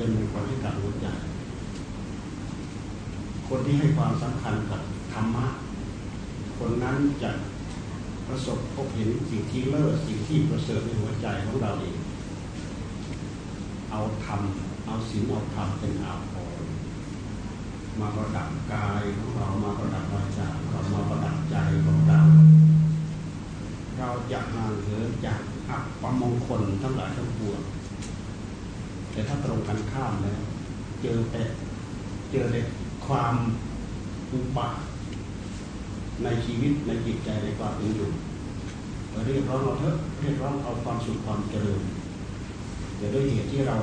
เป็นสิริเป็นมงคลให้กับหัวใจ คนที่ให้ความสำคัญกับธรรมะ คนนั้นจะประสบพบเห็นสิ่งที่เลิศสิ่งที่ประเสริฐในหัวใจของเราเอง เอาธรรมเอาศีลเอาธรรมเป็นอาภรณ์มาประดับกายของเรามาประดับวาจาเรามาประดับใจของเรา เราจะห่างเหินจากอัปปมงคลทั้งหลายทั้งปวงแต่ถ้าตรงกันข้ามแล้ว เจอแต่เจอแต่ความอุบาทในชีวิตในจิตใจในความเป็นอยู่เรียกร้ องเราเถอะเรียกร้องเอาความสุขความเจริญแต่ด้วยเหตุที่เรา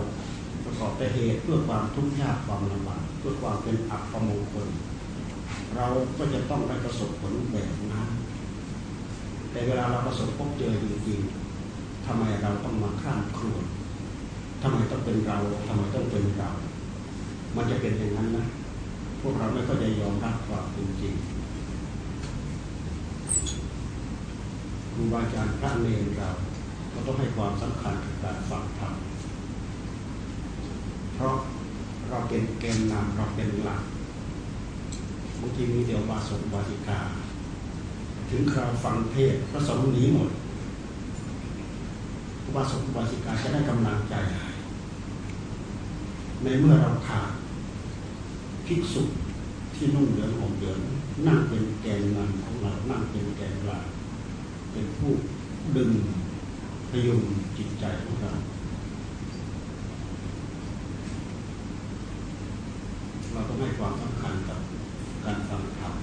ประกอบแต่เหตุเพื่อความทุกข์ยากความลำบากเพื่อความเป็นอัปปมงคลเราก็จะต้องได้ประสบผลแบบนั้นแต่เวลาเราประสบพบเจอจริงๆทำไมเราต้องมาข้ามครวนทำไมต้องเป็นเราทำไมต้องเป็นเรา มันจะเป็นอย่างนั้นนะ พวกเราไม่ก็จะยอมรับความเป็นจริง รูบาอาจารย์พระเนรเราก็ต้องให้ความสำคัญกับการฟังธรรมเพราะเราเป็นแกนนำเราเป็นหลักบางทีมีเดียวบาสกบาติกา ถึงคราวฟังเทศพระสงฆ์หนีหมดบาสกบาติกาจะได้กำลังใจ ในเมื่อเราขาดภิกษุที่นุ่งเหลืองห่มเหลืองนั่งเป็นแกนนำของเรานั่งเป็นแกนหลัก เป็นผู้ดึงพยุงจิตใจของเราเราต้องให้ความสำคัญกับการฟังธรรม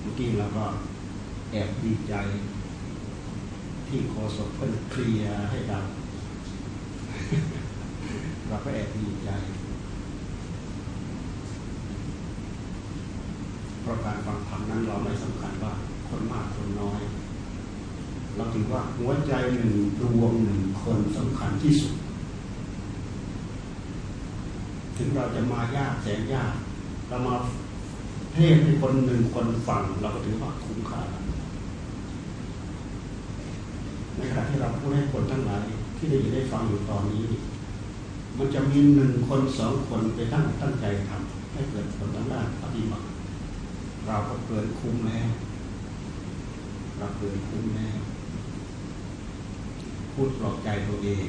เมื่อกี้เราก็แอบดีใจ ที่โคศกเป็นเคลียร์ให้เราก็แอบดีใจ เพราะการฟังธรรมนั้นเราไม่สำคัญว่าคนมากคนน้อย เราถือ ว่าหัวใจหนึ่งดวงหนึ่งคนสำคัญที่สุด ถึงเราจะมายากแสนยากเรามาเทศให้คนหนึ่งคนฟังเราก็ถือว่าคุ้มค่าในขณะที่เราพูดให้คนทั้งหลายที่ได้ยินได้ฟังอยู่ตอนนี้ มันจะมีหนึ่งคนสองคนไปตั้งตั้งใจทำให้เกิดผลทางด้านปฏิบัติเราก็เกินคุ้มแล้วเราเกินคุ้มแล้ว พูดปลอบใจตัวเอง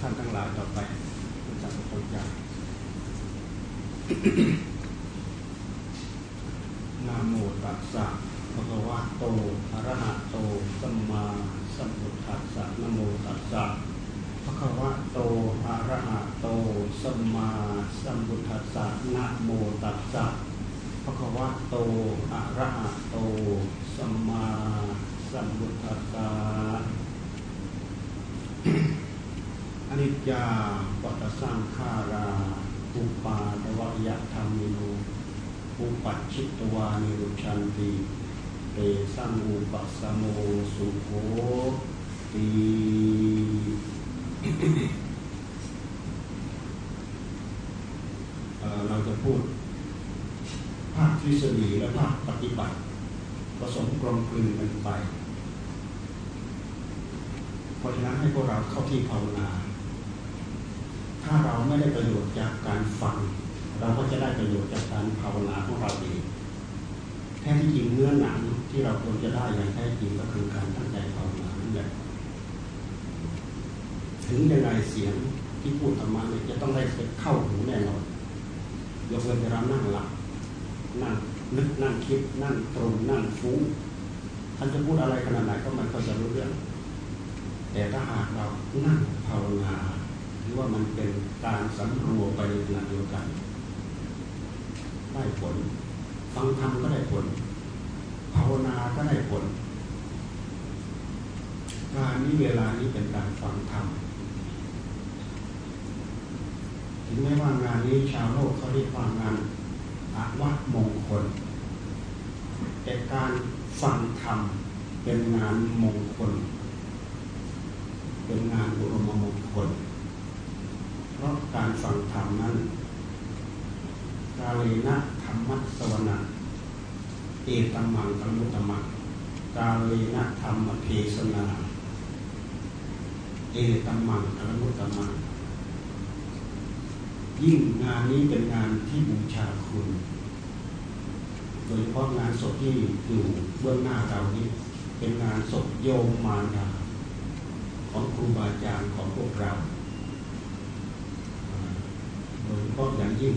ท่านทั้งหลายต่อไปคุณจักรพงศ์จนาโมตัสสะภะคะวะโตอะระหะโต สัมมาสัมพุทธัสสะนะโมตัสสะภะคะวะโตอะระหะโตสัมมาสัมพุทธัสสะนะโมตัสสะ ภะควะโตอะระหะโต สัมมาสัมพุทธัสสะอนิจจาปัตสังขาราอุปาทวะยะธรรมิโนอุปัชชิตวานิรุชันติเตสังอุปัสสโมสุโขตีเราจะพูด ภาคทฤษฎีและภาคปฏิบัติ ผสมกลมกลืนกันไป เพราะฉะนั้นให้พวกเราเข้าที่ภาวนา ถ้าเราไม่ได้ประโยชน์จากการฟัง เราก็จะได้ประโยชน์จากการภาวนาของเราเองแท้ที่จริงเนื้อหนังที่เราควรจะได้อย่างแท้จริงก็คือการตั้งใจภาวนานั่นแหละถึงยังไงเสียงที่พูดธรรมะเนี่ยจะต้องได้เข้าหูแน่นอนยกเว้นเรานั่งหลับ นั่งนึกนั่งคิดนั่งตรงนั่งฟุ้งท่านจะพูดอะไรขนาดไหนก็มันก็จะรู้เรื่อง แต่ถ้าหากเรานั่งภาวนาหรือว่ามันเป็นการสำรวมไปในขณะเดียวกันได้ผล ฟังธรรมก็ได้ผล ภาวนาก็ได้ผลการนี้เวลานี้เป็นการฟังธรรมถึงแม้ว่างานนี้ชาวโลกเขาเรียกว่างาน อาวัตมงคล แต่การฟังธรรมเป็นงานมงคล เป็นงานอุรมมงคล เพราะการฟังธรรมนั้นกาเลนะธรรมัสวนาเอตัมมังตัมุตมังกาเลนะธรรมเทศนา เอตัมมังตัมุตตมัง ยิ่งงานนี้เป็นงานที่บูชาคุณ โดยเฉพาะงานศพที่อยู่เบื้องหน้าเรานี้ เป็นงานศพโยมมารดาของครูบาอาจารย์ของพวกเรา โดยเฉพาะอย่างยิ่ง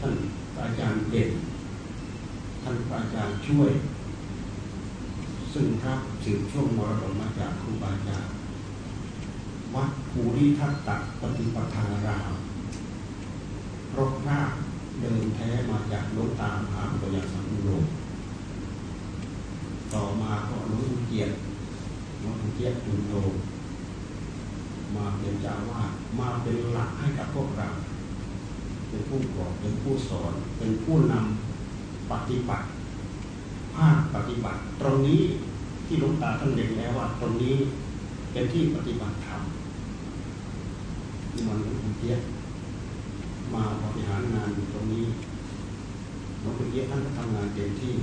ท่านอาจารย์เด่นท่านอาจารย์ช่วย ซึ่งครับสืบช่วงมรดกมาจากครูบาอาจารย์วัดภูริทัตตปฏิปทาราม รกรากเดิมแท้มาจากลวงตามหาปัญญาสังโรต่อมาก็หลวงปู่เกียรติหลวงเกียรติจุนโตมาเป็นเจ้าวาดมาเป็นหลักให้กับพวกเรา เป็นผู้บอกเป็นผู้สอน เป็นผู้นำปฏิบัติภาคปฏิบัติ ตรงนี้ที่หลวงตาท่านเด็กแล้วว่า ตรงนี้เป็นที่ปฏิบัติธรรมมันหลวงปู่เกียรติ มาบริหารงานอยู่ตรงนี้หลวงปู่เยี่ยท่านก็ทำงานเต็มที่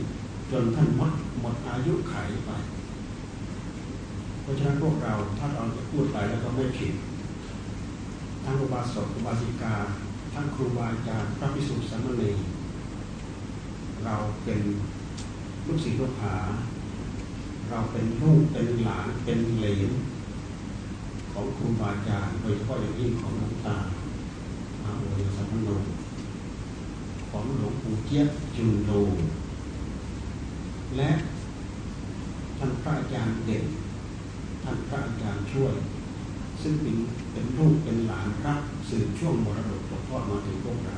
จนท่านหมดหมดอายุไขไป เพราะฉะนั้นพวกเราถ้าเราจะพูดไปแล้วก็ไม่ผิดทั้งอุบาสกอุบาสิกา ทั้งครูบาอาจารย์พระภิกษุสามเณรเราเป็นลูกศิษย์ลูกหา เราเป็นลูกเป็นหลานเป็นเหลนของครูบาอาจารย์โดยเฉพาะอย่างยิ่งของหลวงตา ยสัมโนของหลวงปู่เจี๊ยบจุนโดและท่านพระอาจารย์เด่นท่านพระอาจารย์ช่วย ซึ่งเป็นเป็นลูกเป็นหลานครับสืบช่วงมรดกตกทอดมาถึงพวกเรา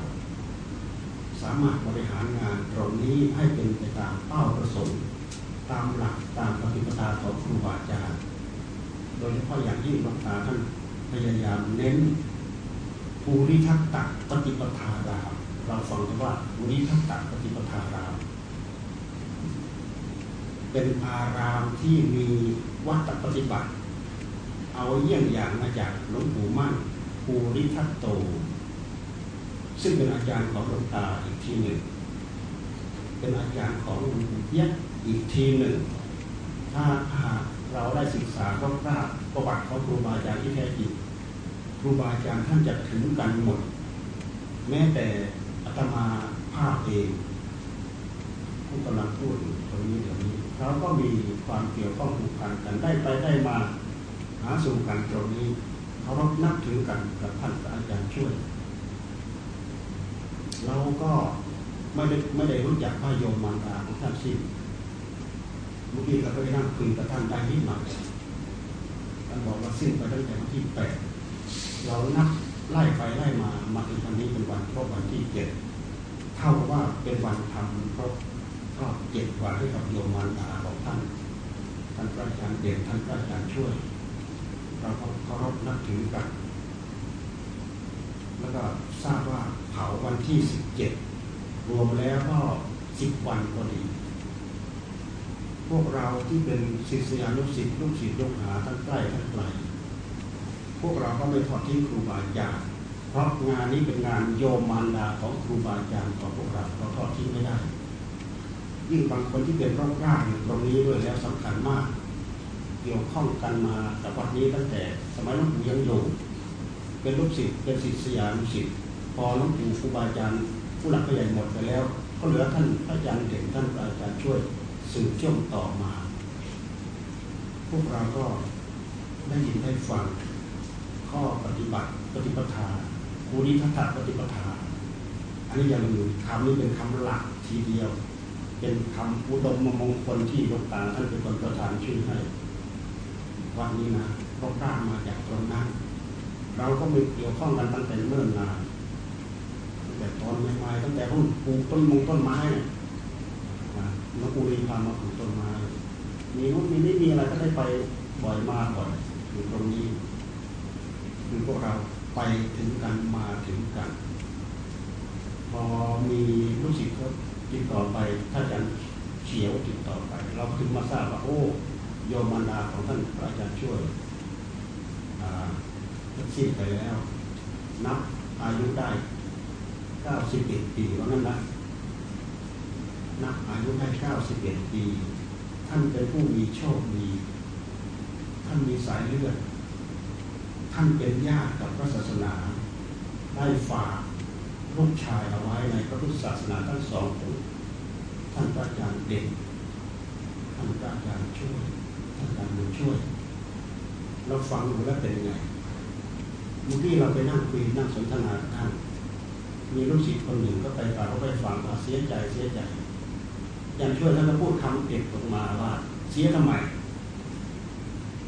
สามารถบริหารงานตรงนี้ให้เป็นไปตามเป้าประสงค์ ตามหลักตามปฏิปทาของครูบาอาจารย์ โดยเฉพาะอย่างยิ่งหลวงตาท่านพยายามเน้น ภูริทัตตะปฏิปทารามเราฟังกันว่าภูริทัตตะปฏิปทาราม เป็นอารามที่มีวัตปฏิบัติ เอาเยี่ยงอย่างมาจากหลวงปู่มั่นภูริทัตโต ซึ่งเป็นอาจารย์ของหลวงตาอีกทีหนึ่ง เป็นอาจารย์ของหลวงปู่เยี่ยอีกทีหนึ่ง ถ้าหากเราได้ศึกษาคร่าวๆประวัติของครูบาอาจารย์ที่แท้จริง ครูบาอาจารย์ท่านจะถึงกันหมด แม้แต่อาตมาภาพเองผู้กำลังพูดตรงนี้เดี๋ยวนี้เราก็มีความเกี่ยวข้องผูกพันกันได้ไปได้มาหาสู่กันตรงนี้เขารพนับถือกันกับท่านอาจารย์ช่วย เราก็ไม่ได้ไม่ได้รู้จักพระโยมมารดาของท่านสิ้นเมื่อกี้เราก็ไปนั่งคุยกับท่านได้นิดหน่อยท่านบอกว่าสิ้นไปตั้งแต่วันที่แปด เรานับไล่ไปไล่มามาถึงวันนี้เป็นวันครบวันที่เจ็ดเท่ากับว่าเป็นวันทำครบรอบเจ็ดวันให้กับโยมมารดาของท่านท่านพระอาจารย์เด่นท่านพระอาจารย์ช่วย เราก็เคารพนับถือกัน แล้วก็ทราบว่าเผาวันที่สิบเจ็ดรวมแล้วก็สิบวันพอดีพวกเราที่เป็นศิษยานุศิษย์ลูกศิษย์ลูกหาทั้งใกล้ทั้งไกล พวกเราก็ไม่ทอดทิ้งครูบาอาจารย์เพราะงานนี้เป็นงานโยมมารดาของครูบาอาจารย์ของพวกเราเราทอดทิ้งไม่ได้ ยิ่งบางคนที่เป็นรอบร่างตรงนี้ด้วยแล้วสำคัญมาก เกี่ยวข้องกันมากับวัดนี้ตั้งแต่สมัยหลวงปู่ยังอยู่เป็นลูกศิษย์เป็นศิษยานุศิษย์พอหลวงปู่ครูบาอาจารย์ผู้หลักผู้ใหญ่หมดไปแล้ว ก็เหลือท่านอาจารย์เด่นท่านอาจารย์ช่วยสืบเชื่อมต่อมา พวกเราก็ได้ยินได้ฟัง ข้อปฏิบัติปฏิปทาภูริทัตปฏิปทา อันนี้ยังอยู่คำนี้เป็นคำหลักทีเดียว เป็นคำอุดมมงคลที่หลวงตาท่านเป็นคนประทานชื่อให้วันนี้นะเราได้มาจากตรงนั้น เราก็มีเกี่ยวข้องกันตั้งแต่เมื่อนานตั้งแต่ตอนใหม่ๆตั้งแต่รุ่นปลูกต้นมงต้นไม้นะน้องอุริพามาปลูกต้นไม้มีนู้นมีนี่มีอะไรก็ได้ไปบ่อยมากบ่อยอยู่ตรงนี้ คือพวกเราไปถึงกันมาถึงกัน พอมีลูกศิษย์เขาติดต่อไปถ้าอาจารย์เฉียวติดต่อไป เราถึงมาทราบว่าโอ้โยมารดาของท่านพระอาจารย์ช่วยท่านสิ้นไปแล้ว นับอายุได้เก้าสิบเอ็ดปีว่านั้นนะนับอายุได้เก้าสิบเอ็ดปี ท่านเป็นผู้มีโชคดี ท่านมีสายเลือด ท่านเป็นญาติกับพระศาสนา ได้ฝากลูกชายเอาไว้ในพระพุทธศาสนาทั้งสององค์ท่านอาจารย์เด่นท่านอาจารย์ช่วยท่านอาจารย์บุญช่วย เราฟังดูแล้วเป็นไงเมื่อกี้เราไปนั่งคุยนั่งสนทนาท่านมีลูกศิษย์คนหนึ่งก็ไปฟังเขาไปฟังว่าเสียใจเสียใจอย่างช่วยท่านก็พูดคำเด็ดออกมาว่า เสียทำไม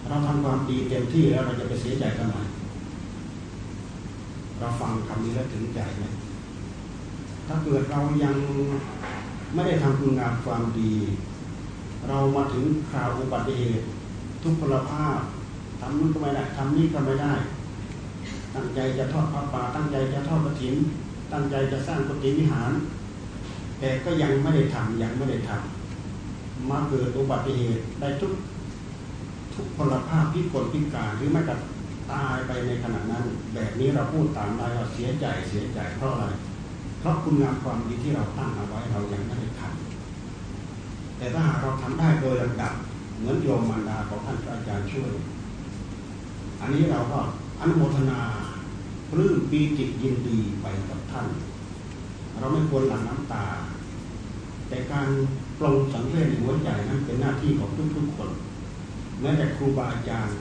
เราทำความดีเต็มที่แล้วเราจะไปเสียใจทำไมเราฟังคำนี้แล้วถึงใจไหมถ้าเกิดเรายังไม่ได้ทำคุณงามความดี เรามาถึงคราวอุบัติเหตุทุกพลภาพทำนู่นก็ไม่ได้ทำนี่ก็ไม่ได้ ตั้งใจจะทอดพระป่าตั้งใจจะทอดกระถิน ตั้งใจจะสร้างกุฏิวิหาร แต่ก็ยังไม่ได้ทำยังไม่ได้ทำมาเกิดอุบัติเหตุได้ทุก ทุกพลภาพพิกลพิการหรือไม่กับตายไปในขณะนั้น แบบนี้เราพูดตามได้ว่าเสียใจเสียใจเพราะอะไร เพราะคุณงามความดีที่เราตั้งเอาไว้เรายังไม่ได้ทำแต่ถ้าหากเราทำได้โดยลำดับเหมือนโยมมารดาของท่านอาจารย์ช่วย อันนี้เราก็อนุโมทนาปลื้มปีจิตยินดีไปกับท่าน เราไม่ควรหลั่งน้ำตา แต่การปลงสังเวชในหัวใจนั้นเป็นหน้าที่ของทุกๆคน ม้แต่ครูบาอาจารย์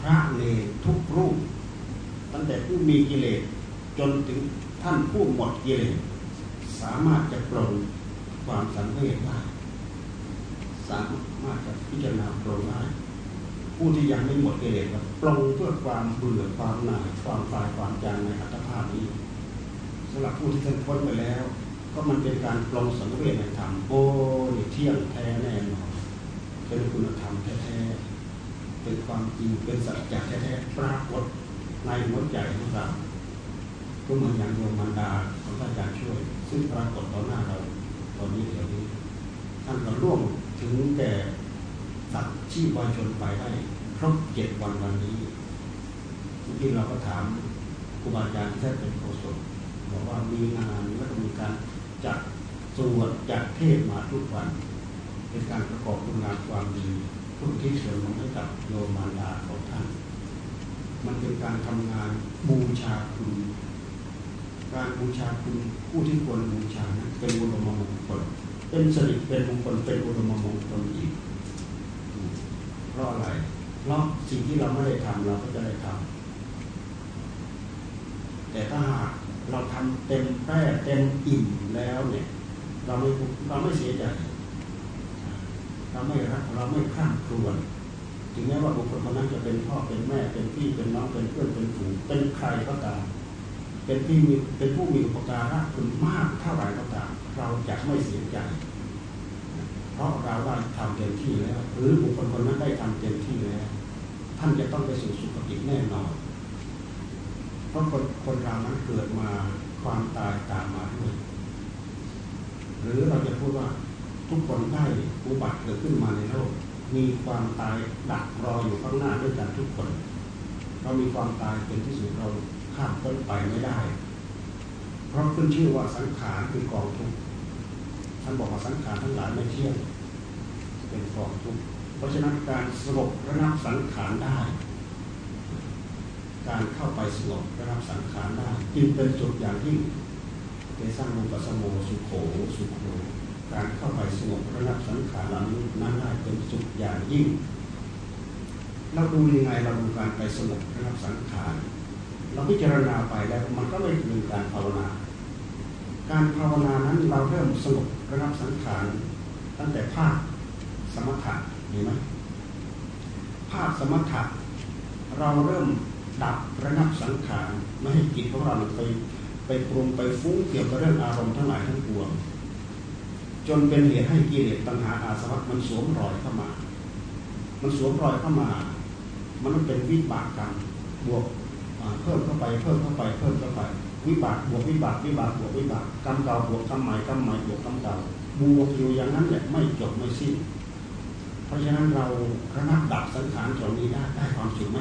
พระเนทุกรูป ตั้งแต่ผู้มีกิเลสจนถึงท่านผู้หมดกิเลสสามารถจะปลงความสังเวชได้สามารถจะพิจารณาปลงได้ผู้ที่ยังไม่หมดกิเลสปลงเพื่อความเบื่อความหน่ายความคลายความจางในอัตภาพนี้สำหรับผู้ที่ท่านพ้นไปแล้ว ก็มันเป็นการปลงสังเวชในธรรมโอ้เที่ยงแท้แน่นอน เป็นคุณธรรมแท้ๆเป็นความจริงเป็นสัจจะแท้ๆปรากฏในหัวใจของเราก็เหมือนอย่างโยมมันดาของท่านอาจารย์ช่วย ซึ่งปรากฏต่อหน้าเราตอนนี้เดี๋ยวนี้ท่านก็ร่วมถึงแก่ตัดชีพวชนไปได้ครบเจ็ดวันวันนี้เมื่อกี้เราก็ถามครูบาอาจารย์แท้เป็นโฆษกบอกว่ามีงานแล้วก็มีการจัดสวดจัดเทศมาทุกวัน เป็นการประกอบคุณงามความดีทุกที่ส่วนของให้กับโยมมารดาของท่าน มันเป็นการทำงานบูชาคุณ การบูชาคุณผู้ที่ควรบูชานะเป็นอุดมมงคลเป็นสริเป็นมงคลเป็นอุดมมงคลอีกเพราะอะไรเพราะสิ่งที่เราไม่ได้ทำเราก็จะได้ทำแต่ถ้าหากเราทำเต็มแป้เต็มอิ่มแล้วเนี่ย เราไม่เราไม่เสียใจ เราไม่รักเราไม่ข้ามครวนถึงแม้ว่าบุคคลคนนั้นจะเป็นพ่อเป็นแม่เป็นพี่เป็นน้องเป็นเพื่อนเป็นฝูงเป็นใครก็ตามเป็นที่มีเป็นผู้มีอุปการะคุณมากเท่าไหร่ก็ตามเราจะไม่เสียใจ เพราะเราได้ทำเต็มที่แล้ว หรือบุคคลคนนั้นได้ทำเต็มที่แล้ว ท่านจะต้องไปสู่สุคติแน่นอน เพราะคนคนเรานั้นเกิดมาความตายตามมาด้วยหรือเราจะพูดว่า ทุกคนได้อุบัติเกิดขึ้นมาในโลก มีความตายดักรออยู่ข้างหน้าด้วยกันทุกคน เรามีความตายเป็นที่สุดเราข้ามพ้นไปไม่ได้ เพราะขึ้นชื่อว่าสังขารคือกองทุกข์ท่านบอกว่าสังขารทั้งหลายไม่เที่ยงเป็นกองทุกข์เพราะฉะนั้นการสงบระงับสังขารได้ การเข้าไปสงบระงับสังขารได้จึงเป็นจุดอย่างยิ่งเตสร้างมุปสโมสุโขสุโข การเข้าไปสงบระงับสังขารเหล่านี้นั้นได้เป็นสุขอย่างยิ่ง เราดูยังไงเราดูการไปสงบระงับสังขารเราพิจารณาไปแล้วมันก็ไม่ถึงการภาวนา การภาวนานั้นเราเริ่มสงบระงับสังขารตั้งแต่ภาคสมถะเห็นไหมภาคสมถะเราเริ่มดับระงับสังขารไม่ให้จิตของเราไปไปปรุงไปฟุ้งเกี่ยวกับเรื่องอารมณ์ทั้งหลายทั้งปวง จนเป็นเหตุให้กิเลสตัณหาอาสวะมันสวมรอยเข้ามา มันสวมรอยเข้ามา มันเป็นวิบากกรรมบวกเพิ่มเข้าไปเพิ่มเข้าไปเพิ่มเข้าไป วิบากบวกวิบากวิบากบวกวิบากกรรมเก่าบวกกรรมใหม่กรรมใหม่บวกกรรมเก่าบวกอยู่อย่างนั้นแหละไม่จบไม่สิ้น เพราะฉะนั้นเราระงับดับสังขารเหล่านี้ได้ได้ความสุขไหม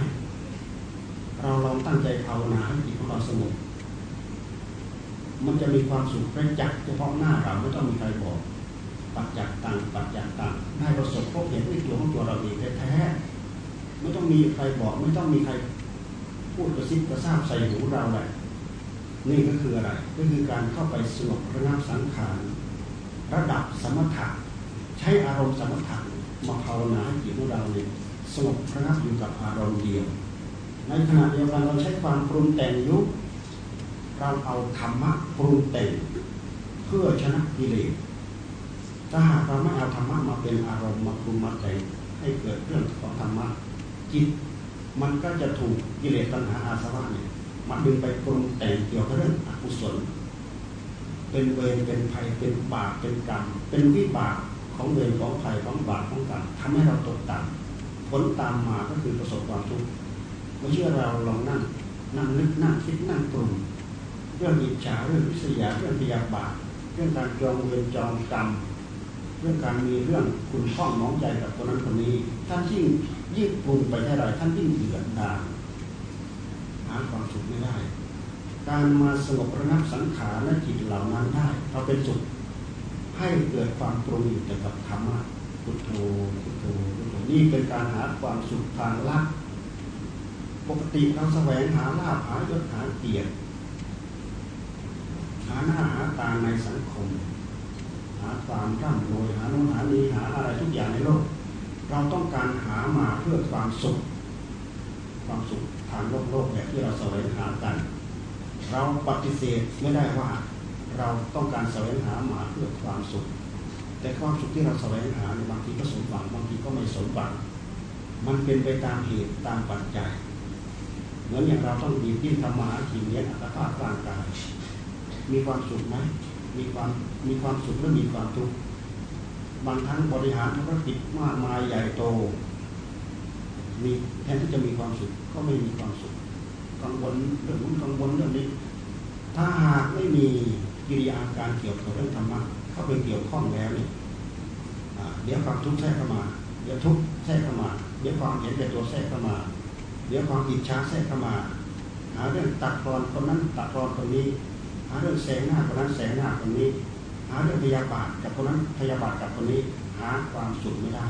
เราลองตั้งใจภาวนาให้จิตของเราสงบมันจะมีความสุขประจักษ์เฉพาะหน้าเราไม่ต้องมีใครบอก ปัจจักต่างปัจจักต่างได้ประสบพบเห็นด้วยตัวของตัวเราเองแท้ๆไม่ต้องมีใครบอก ไม่ต้องมีใครพูดกระซิบกระซาบใส่หูเราเลยนี่ก็คืออะไร ก็คือการเข้าไปสงบระงับสังขารระดับสมถะใช้อารมณ์สมถะมาภาวนาให้จิตของเราเนี่ยสงบระงับอยู่กับอารมณ์เดียว ในขณะเดียวกันเราใช้ความปรุงแต่งยุคเราเอาธรรมะปรุงแต่งเพื่อชนะกิเลส ถ้าหากเราไม่เอาธรรมะมาเป็นอารมณ์มาปรุงมาแต่งให้เกิดเรื่องของธรรมะจิตมันก็จะถูกกิเลสตัณหาอาสวะเนี่ยมาดึงไปปรุงแต่งเกี่ยวกับเรื่องอกุศล เป็นเวรเป็นภัยเป็นบาปเป็นกรรม เป็นวิบากของเวรของภัยของบาปของกรรมทำให้เราตกต่ำผลตามมาก็คือประสบความทุกข์ไม่เชื่อเราลองนั่งนั่งนึกนั่งคิดนั่งปรุงเรื่องอิจฉาเรื่องวิสยาเรื่องพยาบาทเรื่องการจองเวรจองกรรม รื่องการมีเรื่องคุณข้องน้องใจกับคนนั้นคนนี้ ท่านยิ่งยิ่งปรุงไปเท่าไรท่านยิ่งเดือดดาลหาความสุขไม่ได้ การมาสงบระงับสังขารและจิตเหล่านั้นได้เราเป็นสุขให้เกิดความปรุงอยู่แต่กับธรรมะพุทโธพุทโธพุทโธนี่เป็นการหาความสุขทางลัดปกติเราแสวงหาลาภหายศหาเกียรติหาหน้าหาตาในสังคม หาความร่ำรวยหาโน้นหานี้หาอะไรทุกอย่างในโลก เราต้องการหามาเพื่อความสุข ความสุขทางโลกโลกแบบที่เราแสวงหากัน เราปฏิเสธไม่ได้ว่า เราต้องการแสวงหามาเพื่อความสุข แต่ความสุขที่เราแสวงหาในบางทีก็สมหวังบางทีก็ไม่สมหวัง มันเป็นไปตามเหตุตามปัจจัยเหมือนอย่างเราต้องดีที่ทำมาหากินเลี้ยอัตภาพร่างกายมีความสุขไหมมีความ มีความสุขและมีความทุกข์บางครั้งบริหารธุรกิจมากมายใหญ่โต มีแทนที่จะมีความสุขก็ไม่มีความสุขกังวลเรื่องนู้นกังวลเรื่องนี้ ถ้าหากไม่มีกิริยาการเกี่ยวกับเรื่องธรรมะเข้าไปเกี่ยวข้องแล้วเนี่ยเดี๋ยวความทุกข์แทรกเข้ามา เดี๋ยวทุกข์แทรกเข้ามา เดี๋ยวความเห็นแก่ตัวแทรกเข้ามา เดี๋ยวความอิจฉาแทรกเข้ามาหาเรื่องตัดรอนคนนั้นตัดรอนคนนี้หาเรื่องแสงหน้าคนนั้นแสงหน้าคนนี้าเรื่องพยาบาทกับคนนั้นพยาบาทกับคนนี้หาความสุขไม่ได้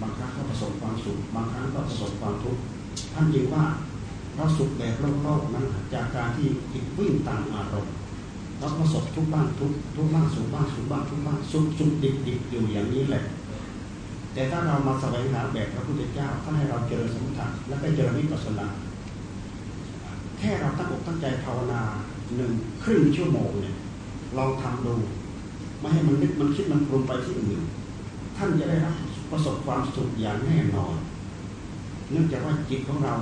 บางครั้งก็ประสบความสุข บางครั้งก็ประสบความทุกข์ท่านยิงว่าเราสุขแบบโลกโลกนั้นจากการที่ติดวิ่งตามอารมณ์เราประสบทุกบ้างทุกทุกบ้างสุขบ้างสุขบ้างทุกบ้างสุขสุขดิบดิบอยู่อย่างนี้แหละ แต่ถ้าเรามาแสวงหาแบบพระพุทธเจ้าท่านให้เราเจริญสมุทฐานและก็เจริญวิปัสสนาแค่เราตั้งอกตั้งใจภาวนาหนึ่งครึ่งชั่วโมงเนี่ย ลองทำดูไม่ให้มันนึกมันคิดมันปรุงไปที่อื่น ท่านจะได้รับประสบความสุขอย่างแน่นอน เนื่องจากว่าจิตของเรา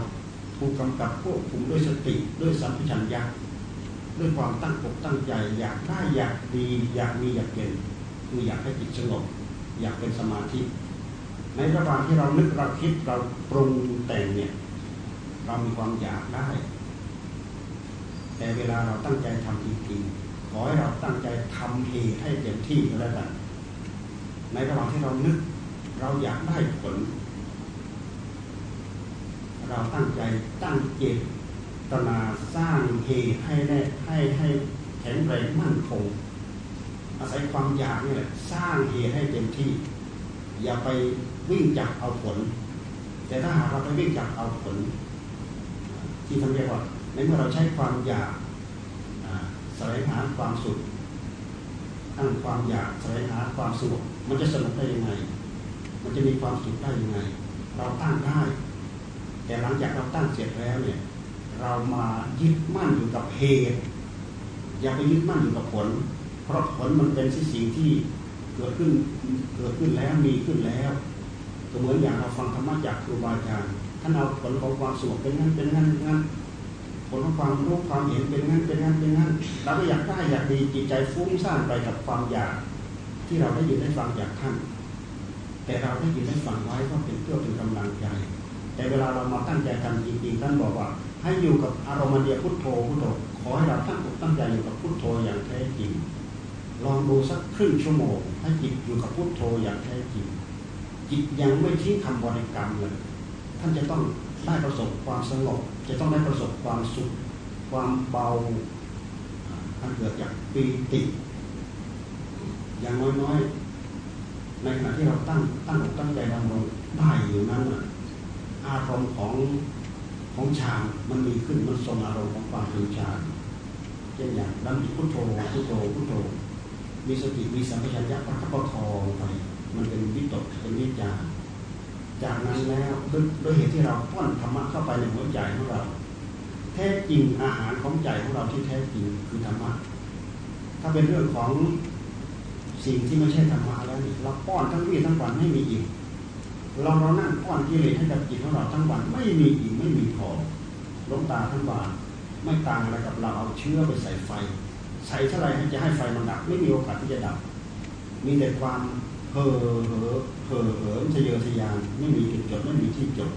ถูกกำกับควบคุมด้วยสติด้วยสัมผัสัญญาด้วยความตั้งอกตั้งใจ อยากได้อยากดี อยากมีอยากเป็นคืออยากให้จิตสงบอยากเป็นสมาธิ ในระหว่างที่เรานึกเราคิดเราปรุงแต่งเนี่ยเรามีความอยากได้ แต่เวลาเราตั้งใจทำจริงๆ ขอให้เราตั้งใจทำเหตุให้เต็มที่ก็แล้วกัน ในระหว่างที่เรานึก เราอยากได้ผล เราตั้งใจตั้งเจตนาสร้างเหตุให้ได้ให้ให้แข็งแรงมั่นคงอาศัยความอยากนี่แหละสร้างเหตุให้เต็มที่ อย่าไปวิ่งจับเอาผล แต่ถ้าหากเราไปวิ่งจับเอาผล ที่ทำเรียกว่าในเมื่อเราใช้ความอยาก แสวงหาความสุขตั้งความอยากแสวงหาความสงบมันจะสงบได้ยังไง มันจะมีความสุขได้ยังไง เราตั้งได้ แต่หลังจากเราตั้งเสร็จแล้วเนี่ย เรามายึดมั่นอยู่กับเหตุ อย่าไปยึดมั่นอยู่กับผล เพราะผลมันเป็นสิ่งที่เกิดขึ้นเกิดขึ้นแล้วมีขึ้นแล้วก็เหมือนอย่างเราฟังธรรมะจากครูบาอาจารย์ท่านเอาผลของความสุขเป็นงั้นเป็นงั้นงั้น ผลของความรู้ความเห็นเป็นงั้นเป็นงั้นเป็นงั้นเราก็อยากได้อยากดีจิตใจฟุ้งซ่านไปกับความอยากที่เราได้ยินได้ฟังจากท่าน แต่เราได้ยินได้ฟังไว้ก็เป็นเพื่อเป็นกำลังใจ แต่เวลาเรามาตั้งใจทำจริงๆท่านบอกว่า ให้อยู่กับอารมณ์เดียพุทโธพุทโธขอให้เราตั้งอกตั้งใจอยู่กับพุทโธอย่างแท้จริง ลองดูสักครึ่งชั่วโมง ให้จิตอยู่กับพุทโธอย่างแท้จริง จิตยังไม่ทิ้งคำบริกรรมเลย ท่านจะต้อง ได้ประสบความสงบจะต้องได้ประสบความสุขความเบาท่านเกิดจากปีติอย่างน้อยๆในขณะที่เราตั้งตั้งอกตั้งใจดำรงได้อยู่นั้นอารมณ์ของของฌานมันมีขึ้นมันทรงอารมณ์ของความเป็นฌานเช่นอย่างดังพุทโธพุทโธพุทโธมีสติมีสัมปชัญญะประคับปรอไปมันเป็นวิตกเป็นวิจาร จากนั้นแล้วด้วยเหตุที่เราป้อนธรรมะเข้าไปในหัวใจของเรา แท้จริงอาหารของใจของเราที่แท้จริงคือธรรมะถ้าเป็นเรื่องของสิ่งที่ไม่ใช่ธรรมะแล้วนี่เราป้อนทั้งวี่ทั้งวันไม่มีอิ่มลองเรานั่งป้อนกิเลสให้กับจิตของเราทั้งวันไม่มีอิ่มไม่มีพอล้มตาทั้งวันไม่ต่างอะไรกับเราเอาเชื้อไปใส่ไฟ ใส่เท่าไรจะให้ไฟมันดับไม่มีโอกาสที่จะดับ มีแต่ความ เห่อเหอเห่อเหิมทะเยอทะยานไม่มีจุดจบไม่มีที่จบ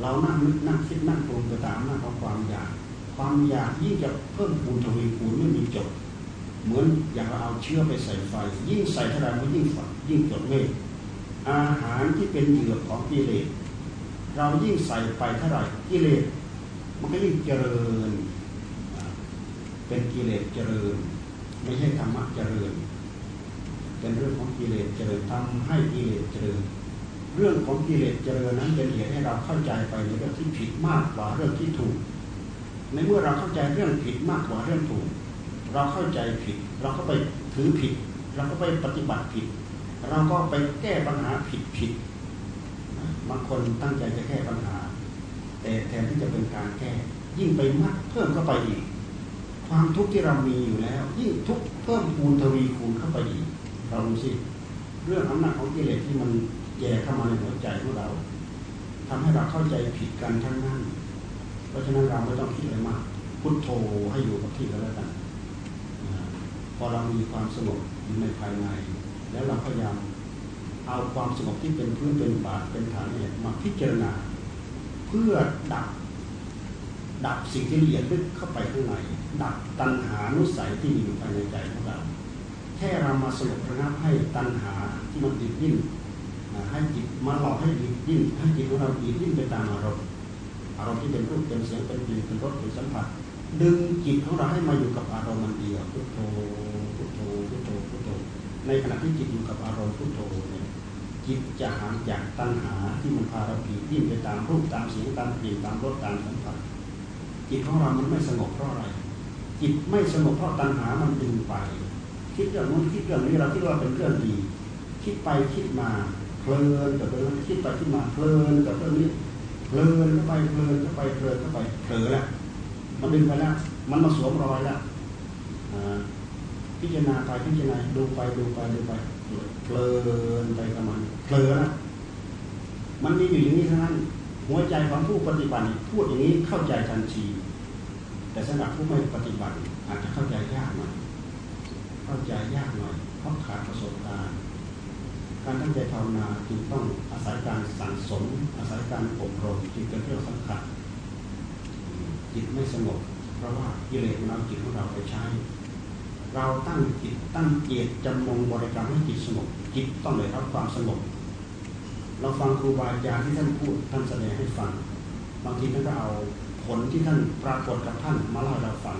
เรานั่งนึกนั่งคิดนั่งปรุงไปตามหน้าของความอยาก ความอยากยิ่งจะเพิ่มปูนทวีปูนไม่มีจบ เหมือนอยางเอาเชื้อไปใส่ไฟ ยิ่งใส่เท่าไรมันยิ่งฝักยิ่งจดเมฆอาหารที่เป็นเหยื่อของกิเลสเรายิ่งใส่ไปเท่าไรกิเลสมันก็ยิ่งเจริญ เป็นกิเลสเจริญ ไม่ใช่ธรรมะเจริญ เป็นเรื่องของกิเลสเจริญทำให้กิเลสเจริญ เรื่องของกิเลสเจริญนั้นเป็นเหตุให้เราเข้าใจไปในเรื่องที่ผิดมากกว่าเรื่องที่ถูก ในเมื่อเราเข้าใจเรื่องผิดมากกว่าเรื่องถูก เราเข้าใจผิด เราก็ไปถือผิด เราก็ไปปฏิบัติผิด เราก็ไปแก้ปัญหาผิดผิดบางคนตั้งใจจะแก้ปัญหา แต่แทนที่จะเป็นการแก้ ยิ่งไปมัดเพิ่มเข้าไปอีก ความทุกข์ที่เรามีอยู่แล้ว ยิ่งทุกข์เพิ่มคูณทวีคูณเข้าไปอีก เราดูสิเรื่องอำนาจของกิเลสที่มันแย่เข้ามาในหัวใจของเราทำให้เราเข้าใจผิดกันทั้งนั้น เพราะฉะนั้นเราไม่ต้องคิดอะไรมากพุทโธให้อยู่กับที่แล้วกันพอเรามีความสงบอยู่ในภายใน แล้วเราพยายามเอาความสงบที่เป็นพื้นเป็นบาทเป็นฐานเนี่ยมาพิจารณา เพื่อดับ ดับสิ่งที่ละเอียดลึกเข้าไปข้างในดับตัณหานุสัยที่มีอยู่ภายในใจของเรา ค่เรามาสงบระงับให้ตัณหาที่มันติดดิ้นให้จิตมาหลอกให้จิตดิ้นให้จิตของเราติดดิ้นไปตามอารมณ์อารมณ์ที่เป็นรูปเป็นเสียงเป็นกลิ่นเป็นรสเป็นสัมผัส ดึงจิตของเราให้มาอยู่กับอารมณ์มันเดียวพุทโธพุทโธพุทโธพุทโธในขณะที่จิตอยู่กับอารมณ์พุทโธเนี่ยจิตจะหายจากตัณหาที่มันพาเราผียิ่งไปตามรูปตามเสียงตามกลิ่นตามรสตามสัมผัส จิตของเรามันไม่สงบเพราะอะไร จิตไม่สงบเพราะตัณหามันดึงไป คิดเรื่องนู้นคิดเรื่องนี้เราคิดว่าเป็นเรื่องดีคิดไปคิดมาเพลินกับเรื่องคิดไปคิดมาเพลินกับเรื่องนี้เพลินเข้าไปเพลินเข้าไปเพลินเข้าไปเผลอแล้วมันดึงไปแล้วมันมาสวมรอยแล้วพิจารณาไปพิจารณาดูไปดูไปดูไปเพลินไปกับมันเพลินนะมันมีอยู่อย่างนี้เท่านั้นหัวใจของผู้ปฏิบัติพูดอย่างนี้เข้าใจทันทีแต่สำหรับผู้ไม่ปฏิบัติอาจจะเข้าใจยากหน่อย เข้าใจยากหน่อยเพราะขาดประสบการณ์ การตั้งใจภาวนาจึงต้องอาศัยการสั่งสม อาศัยการอบรมจึงเป็นเรื่องสำคัญจิตไม่สงบเพราะว่ากิเลสนเอาจิตของเราไปใช้ เราตั้งจิตตั้งเจตจำนงบริกรรมให้จิตสงบจิตต้องได้รับความสงบเราฟังครูบาอาจารย์ที่ท่านพูดท่านแสดงให้ฟัง บางทีท่านก็เอาผลที่ท่านปรากฏกับท่านมาเล่าเราฟัง